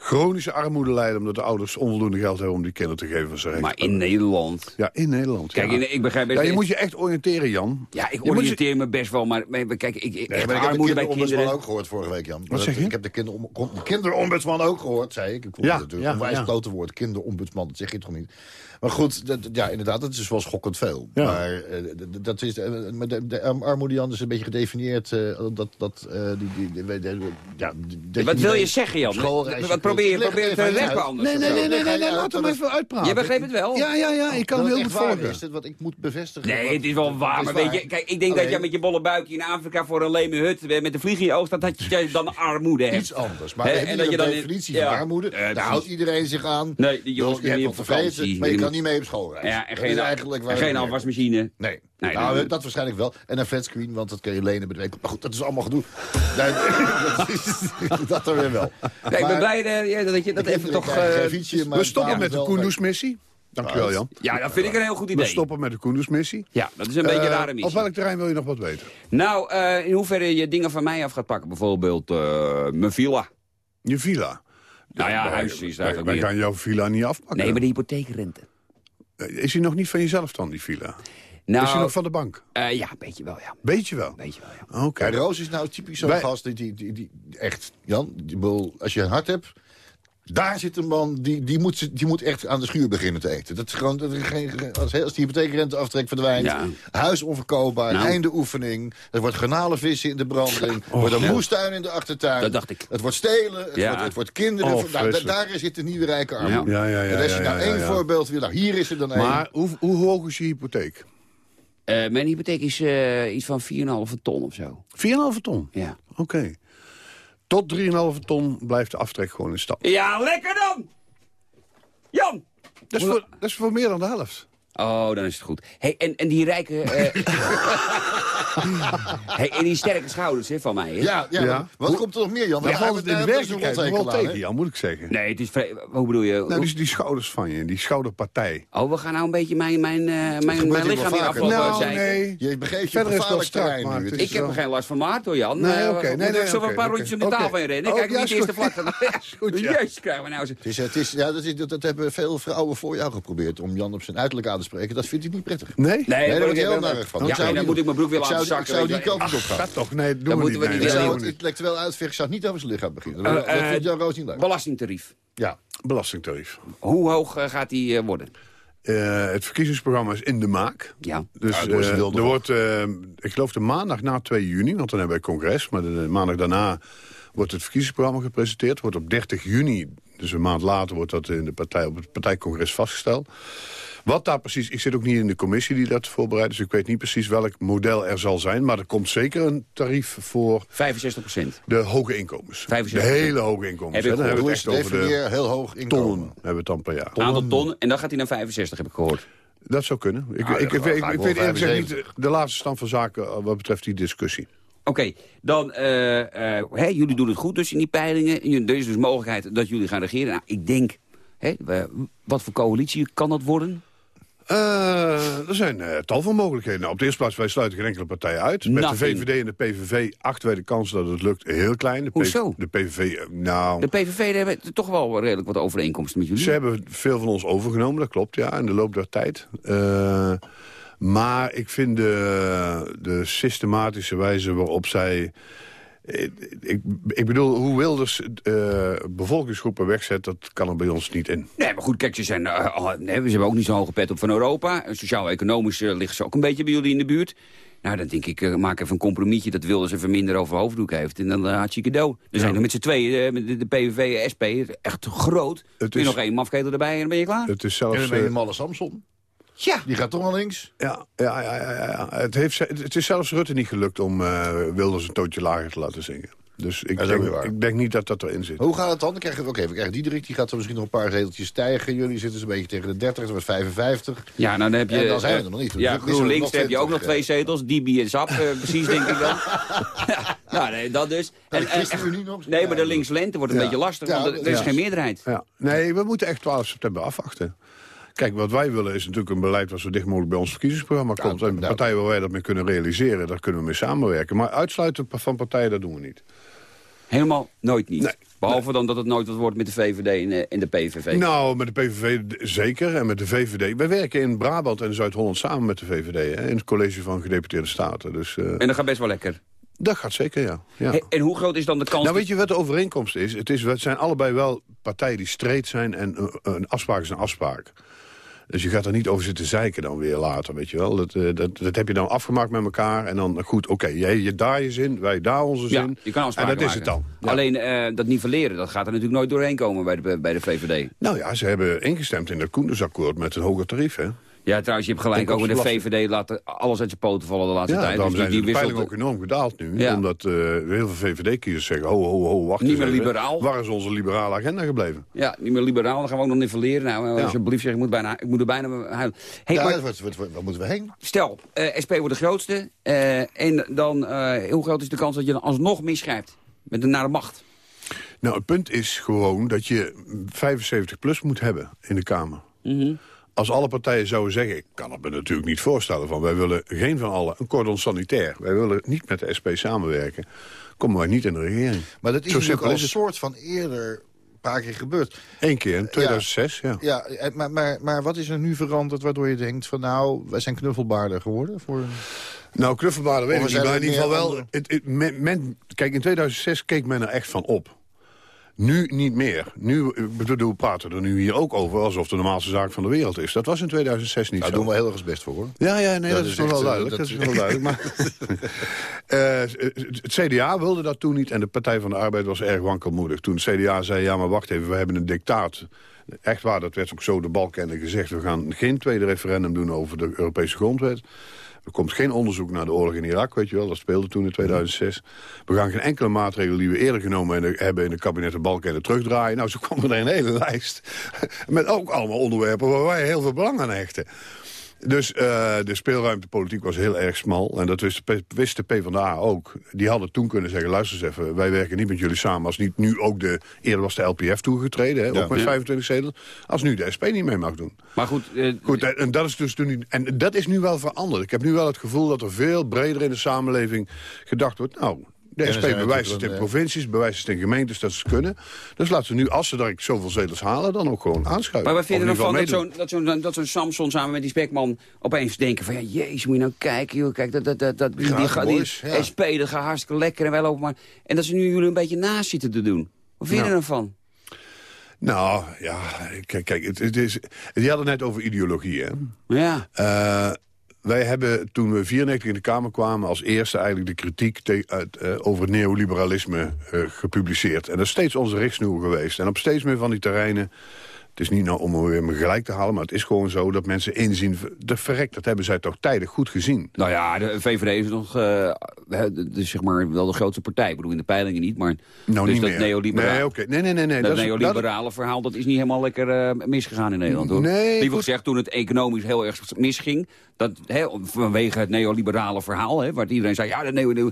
chronische armoede lijden... omdat de ouders onvoldoende geld hebben om die kinderen te geven van zijn Maar in Nederland... Ja, in Nederland. Kijk, ja. in- ik begrijp best... Ja, je moet je echt oriënteren, Jan. Ja, ik je- oriënteer me best wel, maar, maar kijk, ik, Nee, echt maar ik heb de kinderombudsman ook gehoord vorige week, Jan. Wat zeg je? Ik heb de, kinderom, de kinderombudsman ook gehoord, zei ik. Ik vond Ja, het natuurlijk ja, een wijs ja. klote woord. Kinderombudsman, dat zeg je toch niet? Maar goed, dat, ja, inderdaad, dat is wel schokkend veel. Ja. Maar eh, dat is, maar de, de armoede, Jan, is een beetje gedefinieerd... eh, dat, dat, eh, die, die, die, die- ja, dat Wat wil je zeggen, Jan? Wat probeer je, probeer te uit. anders? Nee, nee, nee, nee, nee, nee, laat hem even uitpraten. Je begreep het wel? Ja, ja, ja, ik kan heel goed volgen. is, dit wat ik moet bevestigen. Nee, het is wel waar, maar weet je, kijk, ik denk dat jij met je bolle buikje in Afrika voor een leme hut eh, met een vlieg in je oog staat, dat je dan armoede hebt. Iets anders. Maar en dat je een dan in- definitie van armoede. Daar houdt iedereen zich aan. Nee, die jongens kunnen niet op vakantie. Maar je kan niet mee op school reizen. Ja, en geen, eigenlijk waar en we geen afwasmachine. Nee. Nee, nou, dat- dat, waarschijnlijk wel. En een fatscreen, want dat kun je lenen bij de Maar goed, dat is allemaal gedoe. Nee, dat, is, dat er weer wel. Kijk, ik ben Maar blij ja, dat je dat even toch... eh, fietsje, maar We stoppen met de Kunduz-missie. Dankjewel, Jan. ja, dat vind ik een heel goed We idee. stoppen met de Kunduz-missie. Ja, dat is een beetje een Eh, rare missie. Op welk terrein wil je nog wat weten? Nou, eh, in hoeverre je dingen van mij af gaat pakken. Bijvoorbeeld eh, mijn villa. Je villa. Nou ja, Wij- huis is eigenlijk wij meer. gaan jouw villa niet afpakken. Nee, maar de hypotheekrente. Eh, Is hij nog niet van jezelf dan, die villa? Nou, is hij nog van de bank? eh, ja, een beetje wel, ja. Beetje wel? Beetje wel, ja. Oké. Roos is nou typisch zo'n Wij- gast. Die, die, die, die- echt, Jan, als je een hart hebt... Daar zit een man, die, die, moet, die moet echt aan de schuur beginnen te eten. Dat is gewoon, dat is geen, als, als die hypotheekrenteaftrek verdwijnt, Ja. huis onverkoopbaar, Nou. einde oefening. Er wordt garnalenvissen in de branding, er wordt een ja. moestuin in de achtertuin. Dat dacht ik. Het wordt stelen, het, Ja. wordt, het wordt kinderen. Oh, nou, daar zit de nieuwe rijke armoede. Ja, ja, ja, en als je ja, nou ja, één ja. voorbeeld wil, nou hier is er dan één. Maar hoe, hoe hoog is je hypotheek? Eh, mijn hypotheek is eh, iets van 4,5 ton of zo. 4,5 ton? Ja. Oké. Tot 3,5 ton blijft de aftrek gewoon in stand. Ja, lekker dan! Jan! Dat is, voor, dat is voor meer dan de helft. Oh, dan is het goed. Hey, en, en die rijke... eh, hey, en die sterke schouders hè, van mij. Hè? Ja, ja, Ja. wat komt er nog meer, Jan? Valt het we in de werkelijkheid wel tegen, hè? Jan, moet ik zeggen. Nee, het is... Hoe bedoel je? Nou, die, die schouders van je, die schouderpartij. Oh, we gaan nou een beetje mijn, mijn, eh, mijn, mijn lichaam weer aflopen. Nou, nee. Je begeeft je gevaarlijk terrein nu. Ik heb er wel- geen last van mijn hart hoor, Jan. Nee, Eh, oké, nee, nee, oké, een paar oké. rondjes om de Oké. tafel heen rennen. Oh, Kijk, ja, niet de eerste goed. vlak. goed, ja. Jezus, krijgen we nou eens. Het is, het is, ja, dat, is, dat, dat hebben veel vrouwen voor jou geprobeerd om Jan op zijn uiterlijk aan te spreken. Dat vindt hij niet prettig. Nee? Nee, daar daar word je heel nerg van. Ja, Ik dan moet ik mijn broek weer ik laten zou, ik zakken. zou die kant op gaan. Dat toch? Nee, dat Dan doen we moeten niet. we nee, niet Ik zou doen het intellectueel uitvechten. Ik zou niet over zijn lichaam beginnen. Eh, Dat, dat eh, vindt Jan Roos niet leuk. Belastingtarief. Ja. Belastingtarief. Hoe hoog eh, gaat die eh, worden? Eh, het verkiezingsprogramma is in de maak. Ja. Dus Ja, eh, er wordt, ik geloof de maandag na 2 juni, want dan hebben we congres. Maar de, de maandag daarna wordt het verkiezingsprogramma gepresenteerd. Wordt op 30 juni, dus een maand later, wordt dat in de partij, op het partijcongres vastgesteld. Wat daar precies, ik zit ook niet in de commissie die dat voorbereidt, dus ik weet niet precies welk model er zal zijn. Maar er komt zeker een tarief voor 65 procent. de hoge inkomens. 65%. De hele hoge inkomens. Heb ik hebben we het echt over de heel hoog inkomen? tonnen hebben we het dan per jaar. Aantal ton. En dan gaat hij naar 65, heb ik gehoord. Dat zou kunnen. Ik, Nou, ik, ik, weet eerlijk gezegd niet 75. de laatste stand van zaken eh, wat betreft die discussie. Oké, dan, eh, eh, jullie doen het goed dus in die peilingen. Er is dus mogelijkheid dat jullie gaan regeren. Nou, ik denk, wat voor coalitie kan dat worden? Eh, er zijn eh, tal van mogelijkheden. Nou, op de eerste plaats, wij sluiten geen enkele partij uit. Met Nothing. de VVD en de PVV achten wij de kans dat het lukt heel klein. De Hoezo? De PVV, eh, nou... De PVV hebben toch wel redelijk wat overeenkomsten met jullie. Ze hebben veel van ons overgenomen, dat klopt, ja, in de loop der tijd. Maar ik vind de, de systematische wijze waarop zij... Ik, ik, ik bedoel, hoe Wilders eh, bevolkingsgroepen wegzet, dat kan er bij ons niet in. Nee, maar goed, kijk, ze, zijn, eh, al- nee, ze hebben ook niet zo'n hoge pet op van Europa. Sociaal-economisch eh, liggen ze ook een beetje bij jullie in de buurt. Nou, dan denk ik, eh, maak even een compromisje dat Wilders even minder over hoofddoek heeft. En dan uh, had je cadeau. Er zijn er met z'n tweeën, eh, de, de PVV en SP, echt groot. Het is- nog één mafketel erbij en dan ben je klaar. Het is En zelfs... dan ben je eh, Malle Samson. Ja. Die gaat toch naar links? Ja, ja, ja, ja, ja. Het, heeft, het is zelfs Rutte niet gelukt om eh, Wilders een tootje lager te laten zingen. Dus ik, denk, ik denk niet dat dat erin zit. Hoe gaat het dan? Dan oké, we krijgen Diederik, die gaat er misschien nog een paar zeteltjes stijgen. Jullie zitten zo'n beetje tegen de 30, dat wordt 55. Ja, nou dan heb je... En dan zijn we er nog niet. Ja, Dus GroenLinks, heb je ook nog 20, twee zetels. Dibi en Zap, eh, precies, denk ik dan. ja, nou, nee, dat dus. En de En, en- ChristenUnie nog? nee, maar de links-lente wordt een Ja. beetje lastig, want er, er is ja. geen meerderheid. Ja. Nee, we moeten echt 12 september afwachten. Kijk, wat wij willen is natuurlijk een beleid... wat zo dicht mogelijk bij ons verkiezingsprogramma komt. En partijen waar wij dat mee kunnen realiseren... daar kunnen we mee samenwerken. Maar uitsluiten van partijen, dat doen we niet. Helemaal nooit niet. Nee. Behalve dan dat het nooit wat wordt met de VVD en, eh, en de PVV. Nou, met de PVV zeker en met de VVD. Wij werken in Brabant en Zuid-Holland samen met de VVD... Hè, in het college van gedeputeerde staten. Dus eh, En dat gaat best wel lekker. dat gaat zeker, ja. ja. Hey, en hoe groot is dan de kans... Nou, weet je wat de overeenkomst is? Het, is? het zijn allebei wel partijen die streed zijn en eh, een afspraak is een afspraak. Dus je gaat er niet over zitten zeiken dan weer later, weet je wel. Dat, eh, dat, dat heb je dan afgemaakt met elkaar en dan goed, oké, jij je daar je zin, wij daar onze ja, zin. je kan en dat is het dan. Ja. Alleen eh, dat nivelleren, dat gaat er natuurlijk nooit doorheen komen bij de, bij de VVD. Nou ja, ze hebben ingestemd in het Koendersakkoord met een hoger tarief, hè. Ja, trouwens, je hebt gelijk ook in de. VVD laten alles uit zijn poten vallen de laatste Ja, tijd. daarom Dus zijn de wisselt- peilingen ook enorm gedaald nu. Ja. Omdat eh, heel veel VVD-kiezers zeggen, ho, ho, ho, wacht Niet meer even. liberaal. Waar is onze liberale agenda gebleven? Ja, niet meer liberaal, dan gaan we ook nog nivelleren. Nou, Ja. alsjeblieft zeg, ik moet, bijna, ik moet er bijna huilen. Hey, Ja, maar wat, wat, wat, waar moeten we heen? stel, eh, SP wordt de grootste. eh, en dan, eh, hoe groot is de kans dat je dan alsnog misschrijft? Met een nare macht. Nou, het punt is gewoon dat je 75 plus moet hebben in de Kamer. Mhm. Als alle partijen zouden zeggen, ik kan het me natuurlijk niet voorstellen... van wij willen geen van allen een cordon sanitair. Wij willen niet met de SP samenwerken. Komen wij niet in de regering. Maar dat is Zo natuurlijk al een soort van eerder een paar keer gebeurd. Eén keer in 2006, ja. Ja, eh, maar, maar, maar wat is er nu veranderd waardoor je denkt van nou, wij zijn knuffelbaarder geworden? Voor... Nou, knuffelbaarden weet ik niet, maar in er ieder geval wel... Het, het- men, men- kijk, in 2006 keek men er echt van op. Nu niet meer. Nu, ik bedoel, we praten er nu hier ook over alsof de normaalste zaak van de wereld is. Dat was in 2006 niet Daar zo. doen we heel erg best voor hoor. Ja, ja, nee, Dat dat, is nog wel eh, duidelijk. dat is- wel duidelijk. Maar, Eh, het CDA wilde dat toen niet en de Partij van de Arbeid was erg wankelmoedig. Toen het CDA zei, ja, maar wacht even, we hebben een dictaat. Echt waar, dat werd ook zo de balkennen gezegd. We gaan geen tweede referendum doen over de Europese grondwet. Er komt geen onderzoek naar de oorlog in Irak, weet je wel. Dat speelde toen in 2006. We gaan geen enkele maatregel die we eerder genomen hebben... in de kabinetten Balkenende terugdraaien. Nou, zo kwam er een hele lijst. Met ook allemaal onderwerpen waar wij heel veel belang aan hechten. Dus eh, de speelruimtepolitiek was heel erg smal. En dat wist de, P- wist de PvdA ook. Die hadden toen kunnen zeggen, luister eens even... wij werken niet met jullie samen als niet nu ook de... eerder was de LPF toegetreden, hè, Ja. ook met Ja. 25 zetels. Als nu de SP niet mee mag doen. Maar goed... eh, Goed, en- en dat is dus nu, en dat is nu wel veranderd. Ik heb nu wel het gevoel dat er veel breder in de samenleving gedacht wordt... nou, de SP we bewijst het in provincies, bewijst het in gemeentes dat ze het kunnen. Dus laten ze nu, als ze daar zoveel zetels halen, dan ook gewoon aanschuiven. Maar wat vind je ervan ieder dat zo'n dat zo'n dat zo'n Samson samen met die Spekman opeens denken van... ja, jezus, moet je nou kijken, joh, kijk, dat, dat, dat, dat, die, die, die, ja. SP, dat gaat hartstikke lekker en wij lopen maar... En dat ze nu jullie een beetje naast zitten te doen. Wat vind je Nou. ervan? Nou, ja, kijk, kijk het, het is, je had het net over ideologie, hè? Ja. Eh, wij hebben toen we 94 in de Kamer kwamen... als eerste eigenlijk de kritiek uit, eh, over het neoliberalisme eh, gepubliceerd. En dat is steeds onze richtsnoer geweest. En op steeds meer van die terreinen... Het is niet nou om hem weer me gelijk te halen, maar het is gewoon zo dat mensen inzien... de verrek, dat hebben zij toch tijdig goed gezien. Nou ja, de VVD is nog eh, zeg maar, wel de grootste partij. Ik bedoel, in de peilingen niet, maar... Nou, dus niet dat meer. neoliberale, Nee. Nee, nee, nee, nee. dat, Dat neoliberale verhaal, dat is niet helemaal lekker eh, misgegaan in Nederland, hoor. Nee, Liever gezegd, toen het economisch heel erg misging... Dat, vanwege het neoliberale verhaal, hè, waar iedereen zei... ja, de neo, neo-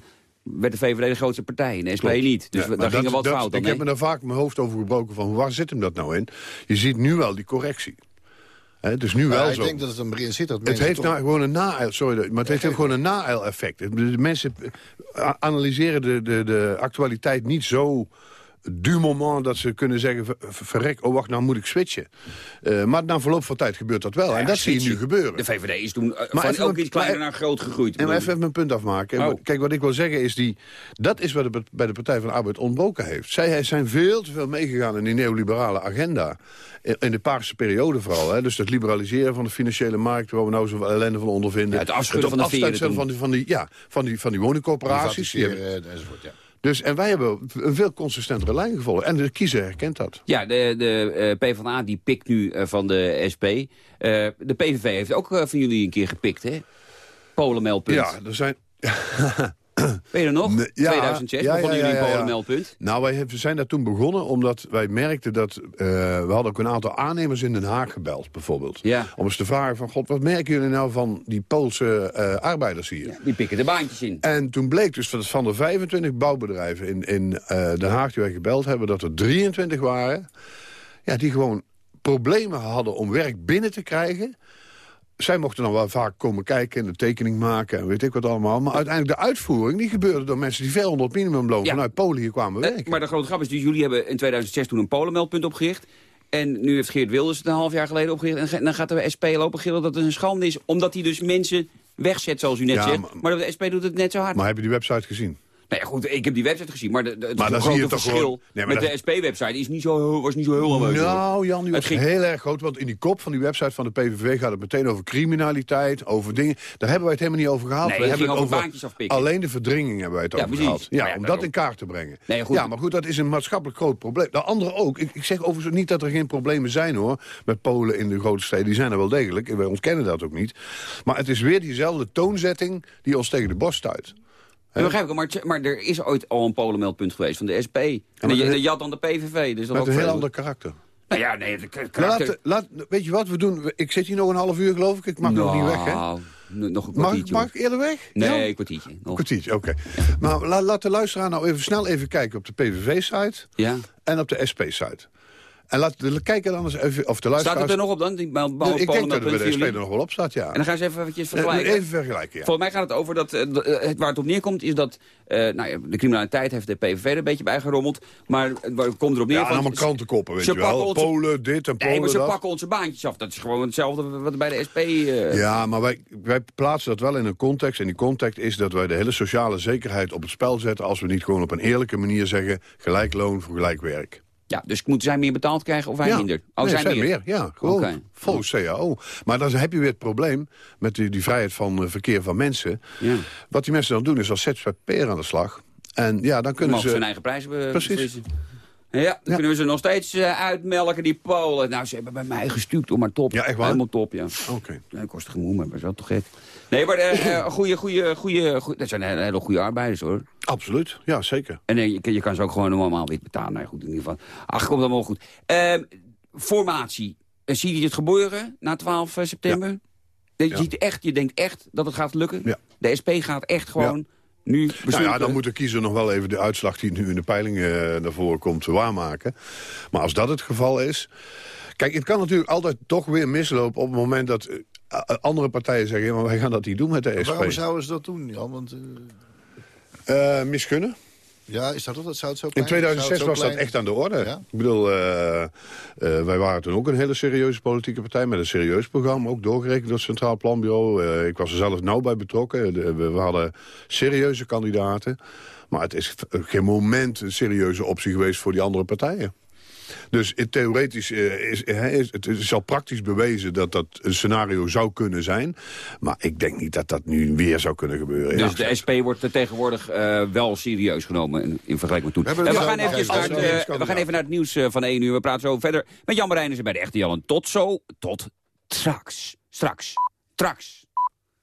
werd de VVD de grootste partij de SP Klopt. niet. Dus Ja, daar ging er dat- wat dat- fout aan. Ik heb me daar vaak mijn hoofd over gebroken van waar zit hem dat nou in? Je ziet nu wel die correctie. Is nu Maar wel ik zo. denk dat het er in zit. Dat Het mensen heeft toch- nou gewoon een na sorry, maar het heeft gewoon een na-effect. De mensen analyseren de, de, de actualiteit niet zo du moment dat ze kunnen zeggen... ver- ver- verrek, oh wacht, nou moet ik switchen. Eh, maar na verloop van tijd gebeurt dat wel. en dat zie je nu gebeuren. De VVD is toen eh, Maar van even ook iets kleiner naar groot gegroeid. En maar even mijn punt afmaken. Oh. Kijk, wat ik wil zeggen is, die, dat is wat het bij de Partij van de Arbeid ontbroken heeft. Zij zijn veel te veel meegegaan in die neoliberale agenda. In de paarse periode vooral. Hè. Dus het liberaliseren van de financiële markt... waar we nou zoveel ellende van ondervinden. Ja, het afschudden van de veren van die, van die, ja, van die, van die woningcorporaties. Die enzovoort, ja. Dus, en wij hebben een veel consistentere lijn gevolgd. En de kiezer herkent dat. Ja, de, de eh, PvdA die pikt nu eh, van de SP. Eh, de PVV heeft ook van jullie een keer gepikt, hè? Polenmeldpunt. Ja, er zijn... Ben je er nog? Ja, 2006, ja, wat vonden ja, jullie ja. Polenmeldpunt? Nou, wij hebben- zijn daar toen begonnen omdat wij merkten dat... eh, we hadden ook een aantal aannemers in Den Haag gebeld, bijvoorbeeld. Ja. Om eens te vragen van, god, wat merken jullie nou van die Poolse eh, arbeiders hier? Die pikken de baantjes in. En toen bleek dus dat van de 25 bouwbedrijven in, in eh, Den Haag die wij gebeld hebben... dat er 23 waren ja, die gewoon problemen hadden om werk binnen te krijgen... Zij mochten dan wel vaak komen kijken en de tekening maken en weet ik wat allemaal. Maar uiteindelijk de uitvoering die gebeurde door mensen die ver onder het minimumloon Ja. vanuit Polen hier kwamen Eh, werken. maar de grote grap is dus, jullie hebben in 2006 toen een Polenmeldpunt opgericht. En nu heeft Geert Wilders het een half jaar geleden opgericht. En dan gaat de SP lopen gillen dat het een schande is. Omdat hij dus mensen wegzet, zoals u net Ja, zegt. maar- Maar, de SP doet het net zo hard. Maar heb je die website gezien? Nou ja, goed, ik heb die website gezien. Maar, de, de, het Maar dan grote verschil gewoon- Nee, maar met dat- de SP-website is niet zo, was niet zo heel aanwezig. Nou, Jan, die Het ging- heel erg groot. Want in die kop van die website van de PVV gaat het meteen over criminaliteit, over dingen. Daar hebben wij het helemaal niet over gehad. Nee, we hebben het over baantjes afpikken. Alleen de verdringing hebben wij het Ja, over precies. gehad. Ja, Nou ja, om daarom. dat in kaart te brengen. Nee, goed. Ja, maar goed, dat is een maatschappelijk groot probleem. De andere ook. Ik, ik zeg overigens niet dat er geen problemen zijn, hoor. Met Polen in de grote steden. Die zijn er wel degelijk. En wij ontkennen dat ook niet. Maar het is weer diezelfde toonzetting die ons tegen de borst stuit. Begrijp ik, maar, maar er is ooit al een Polenmeldpunt geweest van de SP. En je, de- had dan de PVV. Dus dat Met een heel ander karakter. Nou ja, nee, de karakter... laat, laat, weet je wat we doen? Ik zit hier nog een half uur, geloof ik. Ik mag nog niet weg, hè? Nou, Nog een kwartiertje. mag ik eerder weg? Nee, Ja? een kwartiertje. Nog. Een kwartiertje, oké. Maar la- laat de luisteraar nou even snel even kijken op de PVV-site Ja. en op de SP-site. En laat de kijker dan eens even, of de luisteraars... Staat het er nog op dan? Die ik denk dat bij Polenmeldpunt de er nog wel op staat, ja. En dan gaan ze even eventjes Eh, vergelijken. Even vergelijken, ja. Volgens mij gaat het over dat, eh, eh, het waar het op neerkomt is dat nou ja, de criminaliteit heeft de PVV er een beetje bij gerommeld. Maar het komt erop neer Ja, van... allemaal krantenkoppen, weet je wel. pakken onze- Polen, dit en Polen, Nee, maar ze dat. pakken onze baantjes af. Dat is gewoon hetzelfde wat er bij de SP... Ja, maar wij, wij plaatsen dat wel in een context. En die context is dat wij de hele sociale zekerheid op het spel zetten... als we niet gewoon op een eerlijke manier zeggen... gelijk loon voor gelijk werk. Ja, dus moeten zij meer betaald krijgen of wij ja. minder? Oh, nee, zij zij meer? meer. Ja, gewoon volgens CAO. Maar dan heb je weer het probleem met die, die vrijheid van eh, verkeer van mensen. Ja. Wat die mensen dan doen is als ZZP'er aan de slag. En ja, dan kunnen ze... hun eigen prijzen Precies. beslissen. Ja, dan kunnen we ze nog steeds eh, uitmelken, die Polen. Nou, ze hebben bij mij gestuukt om maar top. Ja, echt waar? Helemaal top, ja. Oké. Ja, kost gemoe, maar dat is wel toch gek. Nee, maar eh, eh, goeie, goeie, goeie, goeie, dat zijn hele, hele goede arbeiders, hoor. Absoluut, ja, zeker. En eh, je, kan- je kan ze ook gewoon normaal wit betalen. Nee, goed, in ieder geval. Ach, komt allemaal goed. Ehm, formatie. Eh, zie je het gebeuren na 12 september? Je, Ja. ziet echt, je denkt echt dat het gaat lukken? Ja. De SP gaat echt gewoon nu Nou ja, dan moet de kiezer nog wel even de uitslag die nu in de peiling eh, naar voren komt waarmaken. Maar als dat het geval is... Kijk, het kan natuurlijk altijd toch weer mislopen op het moment dat eh, andere partijen zeggen... Ja, maar wij gaan dat niet doen met de SP. Waarom zouden ze dat doen, Jan? Want, eh, Eh, misgunnen? Ja, is dat dat? Zou het zo In klein- 2006 zou was dat echt aan de orde. Ja? Ik bedoel, eh, eh, wij waren toen ook een hele serieuze politieke partij... met een serieus programma, ook doorgerekend door het Centraal Planbureau. Eh, ik was er zelf nauw bij betrokken. De- we, we hadden serieuze kandidaten. Maar het is geen moment een serieuze optie geweest voor die andere partijen. Dus het, theoretisch eh, is, eh, is het is al praktisch bewezen dat dat een scenario zou kunnen zijn. Maar ik denk niet dat dat nu weer zou kunnen gebeuren. Dus de SP wordt er tegenwoordig eh, wel serieus genomen in, in vergelijking met toen. We gaan nog naar even het, eh, we gaan even naar het nieuws eh, van 1 uur. We praten zo verder met Jan Marijnissen bij de Echte Jan. Tot zo, tot straks. Straks. Straks.